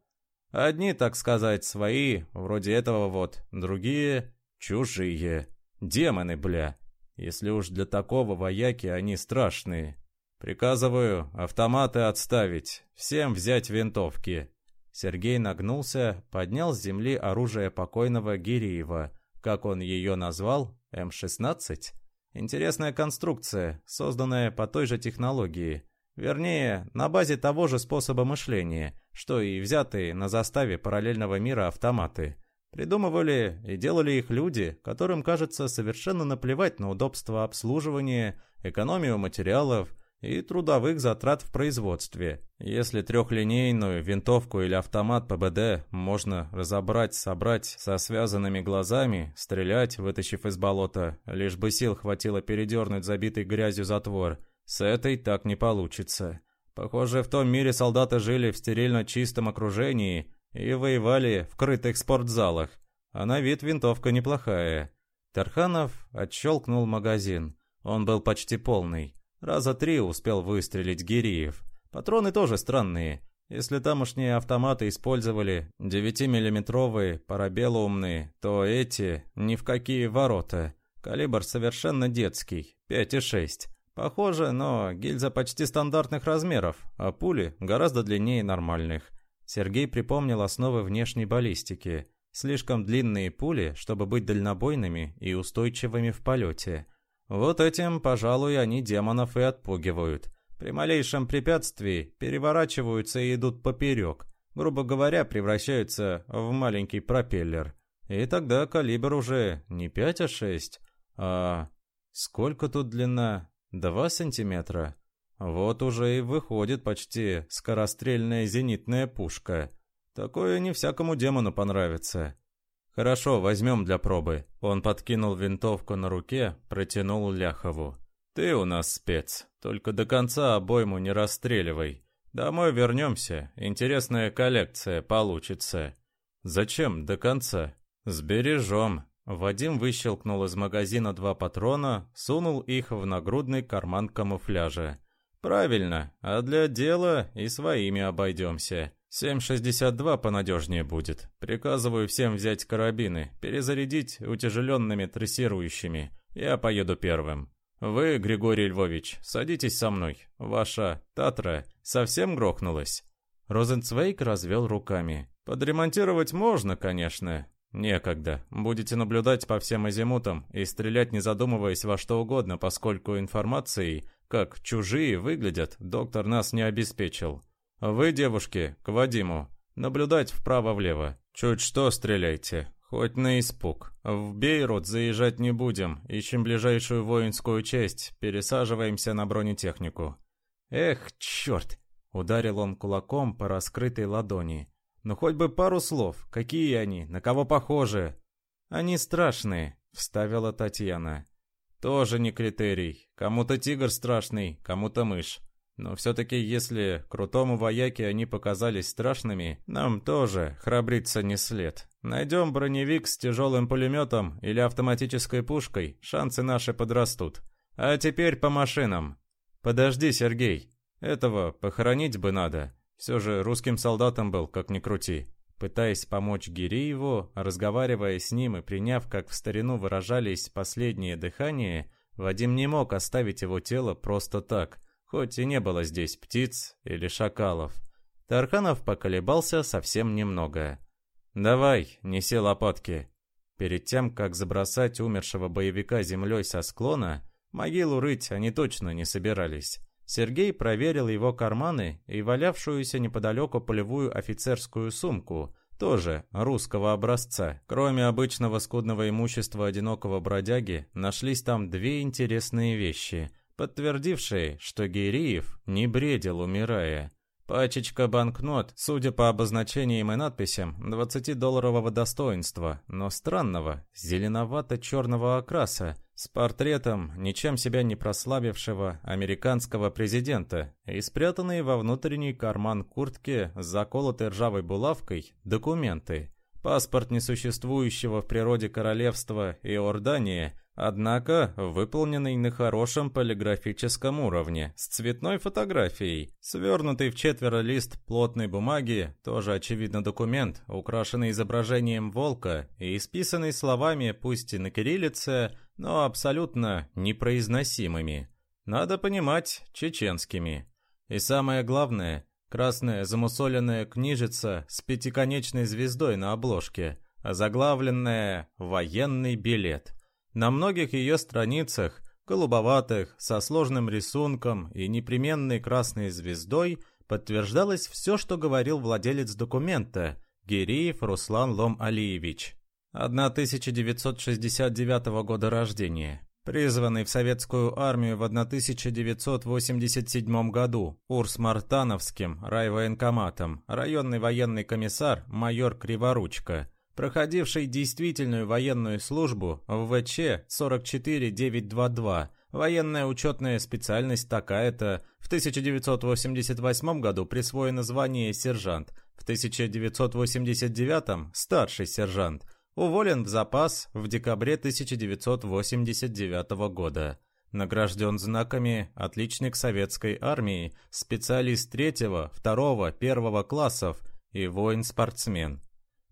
Одни, так сказать, свои, вроде этого вот, другие — чужие. Демоны, бля. Если уж для такого вояки они страшные. Приказываю автоматы отставить, всем взять винтовки. Сергей нагнулся, поднял с земли оружие покойного Гириева, как он ее назвал, М-16. Интересная конструкция, созданная по той же технологии. Вернее, на базе того же способа мышления, что и взятые на заставе параллельного мира автоматы – Придумывали и делали их люди, которым кажется совершенно наплевать на удобство обслуживания, экономию материалов и трудовых затрат в производстве. Если трехлинейную винтовку или автомат ПБД можно разобрать, собрать со связанными глазами, стрелять, вытащив из болота, лишь бы сил хватило передернуть забитый грязью затвор, с этой так не получится. Похоже, в том мире солдаты жили в стерильно чистом окружении – и воевали в крытых спортзалах, а на вид винтовка неплохая. Тарханов отщелкнул магазин. Он был почти полный. Раза три успел выстрелить Гириев. Патроны тоже странные. Если тамошние автоматы использовали 9-миллиметровые парабеллумные, то эти ни в какие ворота. Калибр совершенно детский, 5,6. Похоже, но гильза почти стандартных размеров, а пули гораздо длиннее нормальных. Сергей припомнил основы внешней баллистики. Слишком длинные пули, чтобы быть дальнобойными и устойчивыми в полете. Вот этим, пожалуй, они демонов и отпугивают. При малейшем препятствии переворачиваются и идут поперек. Грубо говоря, превращаются в маленький пропеллер. И тогда калибр уже не 5, а 6. А сколько тут длина? Два сантиметра? Вот уже и выходит почти скорострельная зенитная пушка. Такое не всякому демону понравится. Хорошо, возьмем для пробы. Он подкинул винтовку на руке, протянул Ляхову. Ты у нас спец, только до конца обойму не расстреливай. Домой вернемся, интересная коллекция получится. Зачем до конца? Сбережем. Вадим выщелкнул из магазина два патрона, сунул их в нагрудный карман камуфляжа. «Правильно, а для дела и своими обойдемся. 7,62 понадежнее будет. Приказываю всем взять карабины, перезарядить утяжеленными трассирующими. Я поеду первым. Вы, Григорий Львович, садитесь со мной. Ваша Татра совсем грохнулась?» Розенцвейк развел руками. «Подремонтировать можно, конечно, «Некогда. Будете наблюдать по всем азимутам и стрелять не задумываясь во что угодно, поскольку информацией, как чужие выглядят, доктор нас не обеспечил. Вы, девушки, к Вадиму. Наблюдать вправо-влево. Чуть что стреляйте. Хоть на испуг. В Бейрут заезжать не будем. Ищем ближайшую воинскую часть. Пересаживаемся на бронетехнику». «Эх, черт!» — ударил он кулаком по раскрытой ладони. Ну хоть бы пару слов. Какие они? На кого похожи? Они страшные, вставила Татьяна. Тоже не критерий. Кому-то тигр страшный, кому-то мышь. Но все-таки, если крутому вояке они показались страшными, нам тоже храбриться не след. Найдем броневик с тяжелым пулеметом или автоматической пушкой, шансы наши подрастут. А теперь по машинам. Подожди, Сергей. Этого похоронить бы надо. Все же русским солдатом был, как ни крути. Пытаясь помочь Гирееву, разговаривая с ним и приняв, как в старину выражались, последнее дыхание, Вадим не мог оставить его тело просто так, хоть и не было здесь птиц или шакалов. Тарханов поколебался совсем немного. «Давай, неси лопатки». Перед тем, как забросать умершего боевика землей со склона, могилу рыть они точно не собирались. Сергей проверил его карманы и валявшуюся неподалеку полевую офицерскую сумку, тоже русского образца. Кроме обычного скудного имущества одинокого бродяги, нашлись там две интересные вещи, подтвердившие, что Гириев не бредил, умирая. Пачечка банкнот, судя по обозначениям и надписям, 20-долларового достоинства, но странного, зеленовато-черного окраса, с портретом ничем себя не прославившего американского президента и спрятанные во внутренний карман куртки с заколотой ржавой булавкой документы. Паспорт несуществующего в природе королевства Иордания Однако, выполненный на хорошем полиграфическом уровне, с цветной фотографией, свернутый в четверо лист плотной бумаги, тоже очевидно документ, украшенный изображением волка и исписанный словами, пусть и на кириллице, но абсолютно непроизносимыми. Надо понимать, чеченскими. И самое главное, красная замусоленная книжица с пятиконечной звездой на обложке, озаглавленная «Военный билет». На многих ее страницах, голубоватых, со сложным рисунком и непременной красной звездой, подтверждалось все, что говорил владелец документа, Гириев Руслан Лом-Алиевич. 1969 года рождения. Призванный в советскую армию в 1987 году Урс-Мартановским райвоенкоматом, районный военный комиссар майор Криворучка – проходивший действительную военную службу в ВЧ 44922, военная учетная специальность такая-то, в 1988 году присвоено звание сержант, в 1989 старший сержант, уволен в запас в декабре 1989 года. Награжден знаками «Отличник советской армии», специалист третьего, второго, первого классов и воин-спортсмен.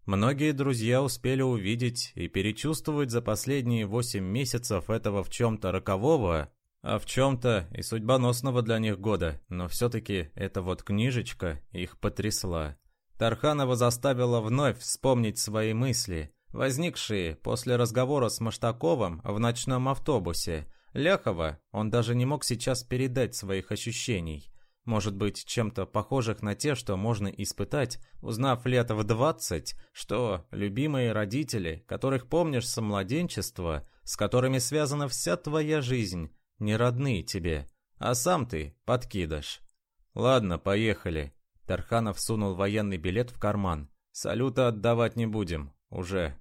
Многие друзья успели увидеть и перечувствовать за последние восемь месяцев этого в чем-то рокового, а в чем-то и судьбоносного для них года, но все-таки эта вот книжечка их потрясла. Тарханова заставила вновь вспомнить свои мысли, возникшие после разговора с Маштаковым в ночном автобусе. Ляхова он даже не мог сейчас передать своих ощущений. Может быть, чем-то похожих на те, что можно испытать, узнав лет в двадцать, что любимые родители, которых помнишь со младенчества, с которыми связана вся твоя жизнь, не родные тебе, а сам ты подкидыш. Ладно, поехали. Тарханов сунул военный билет в карман. Салюта отдавать не будем, уже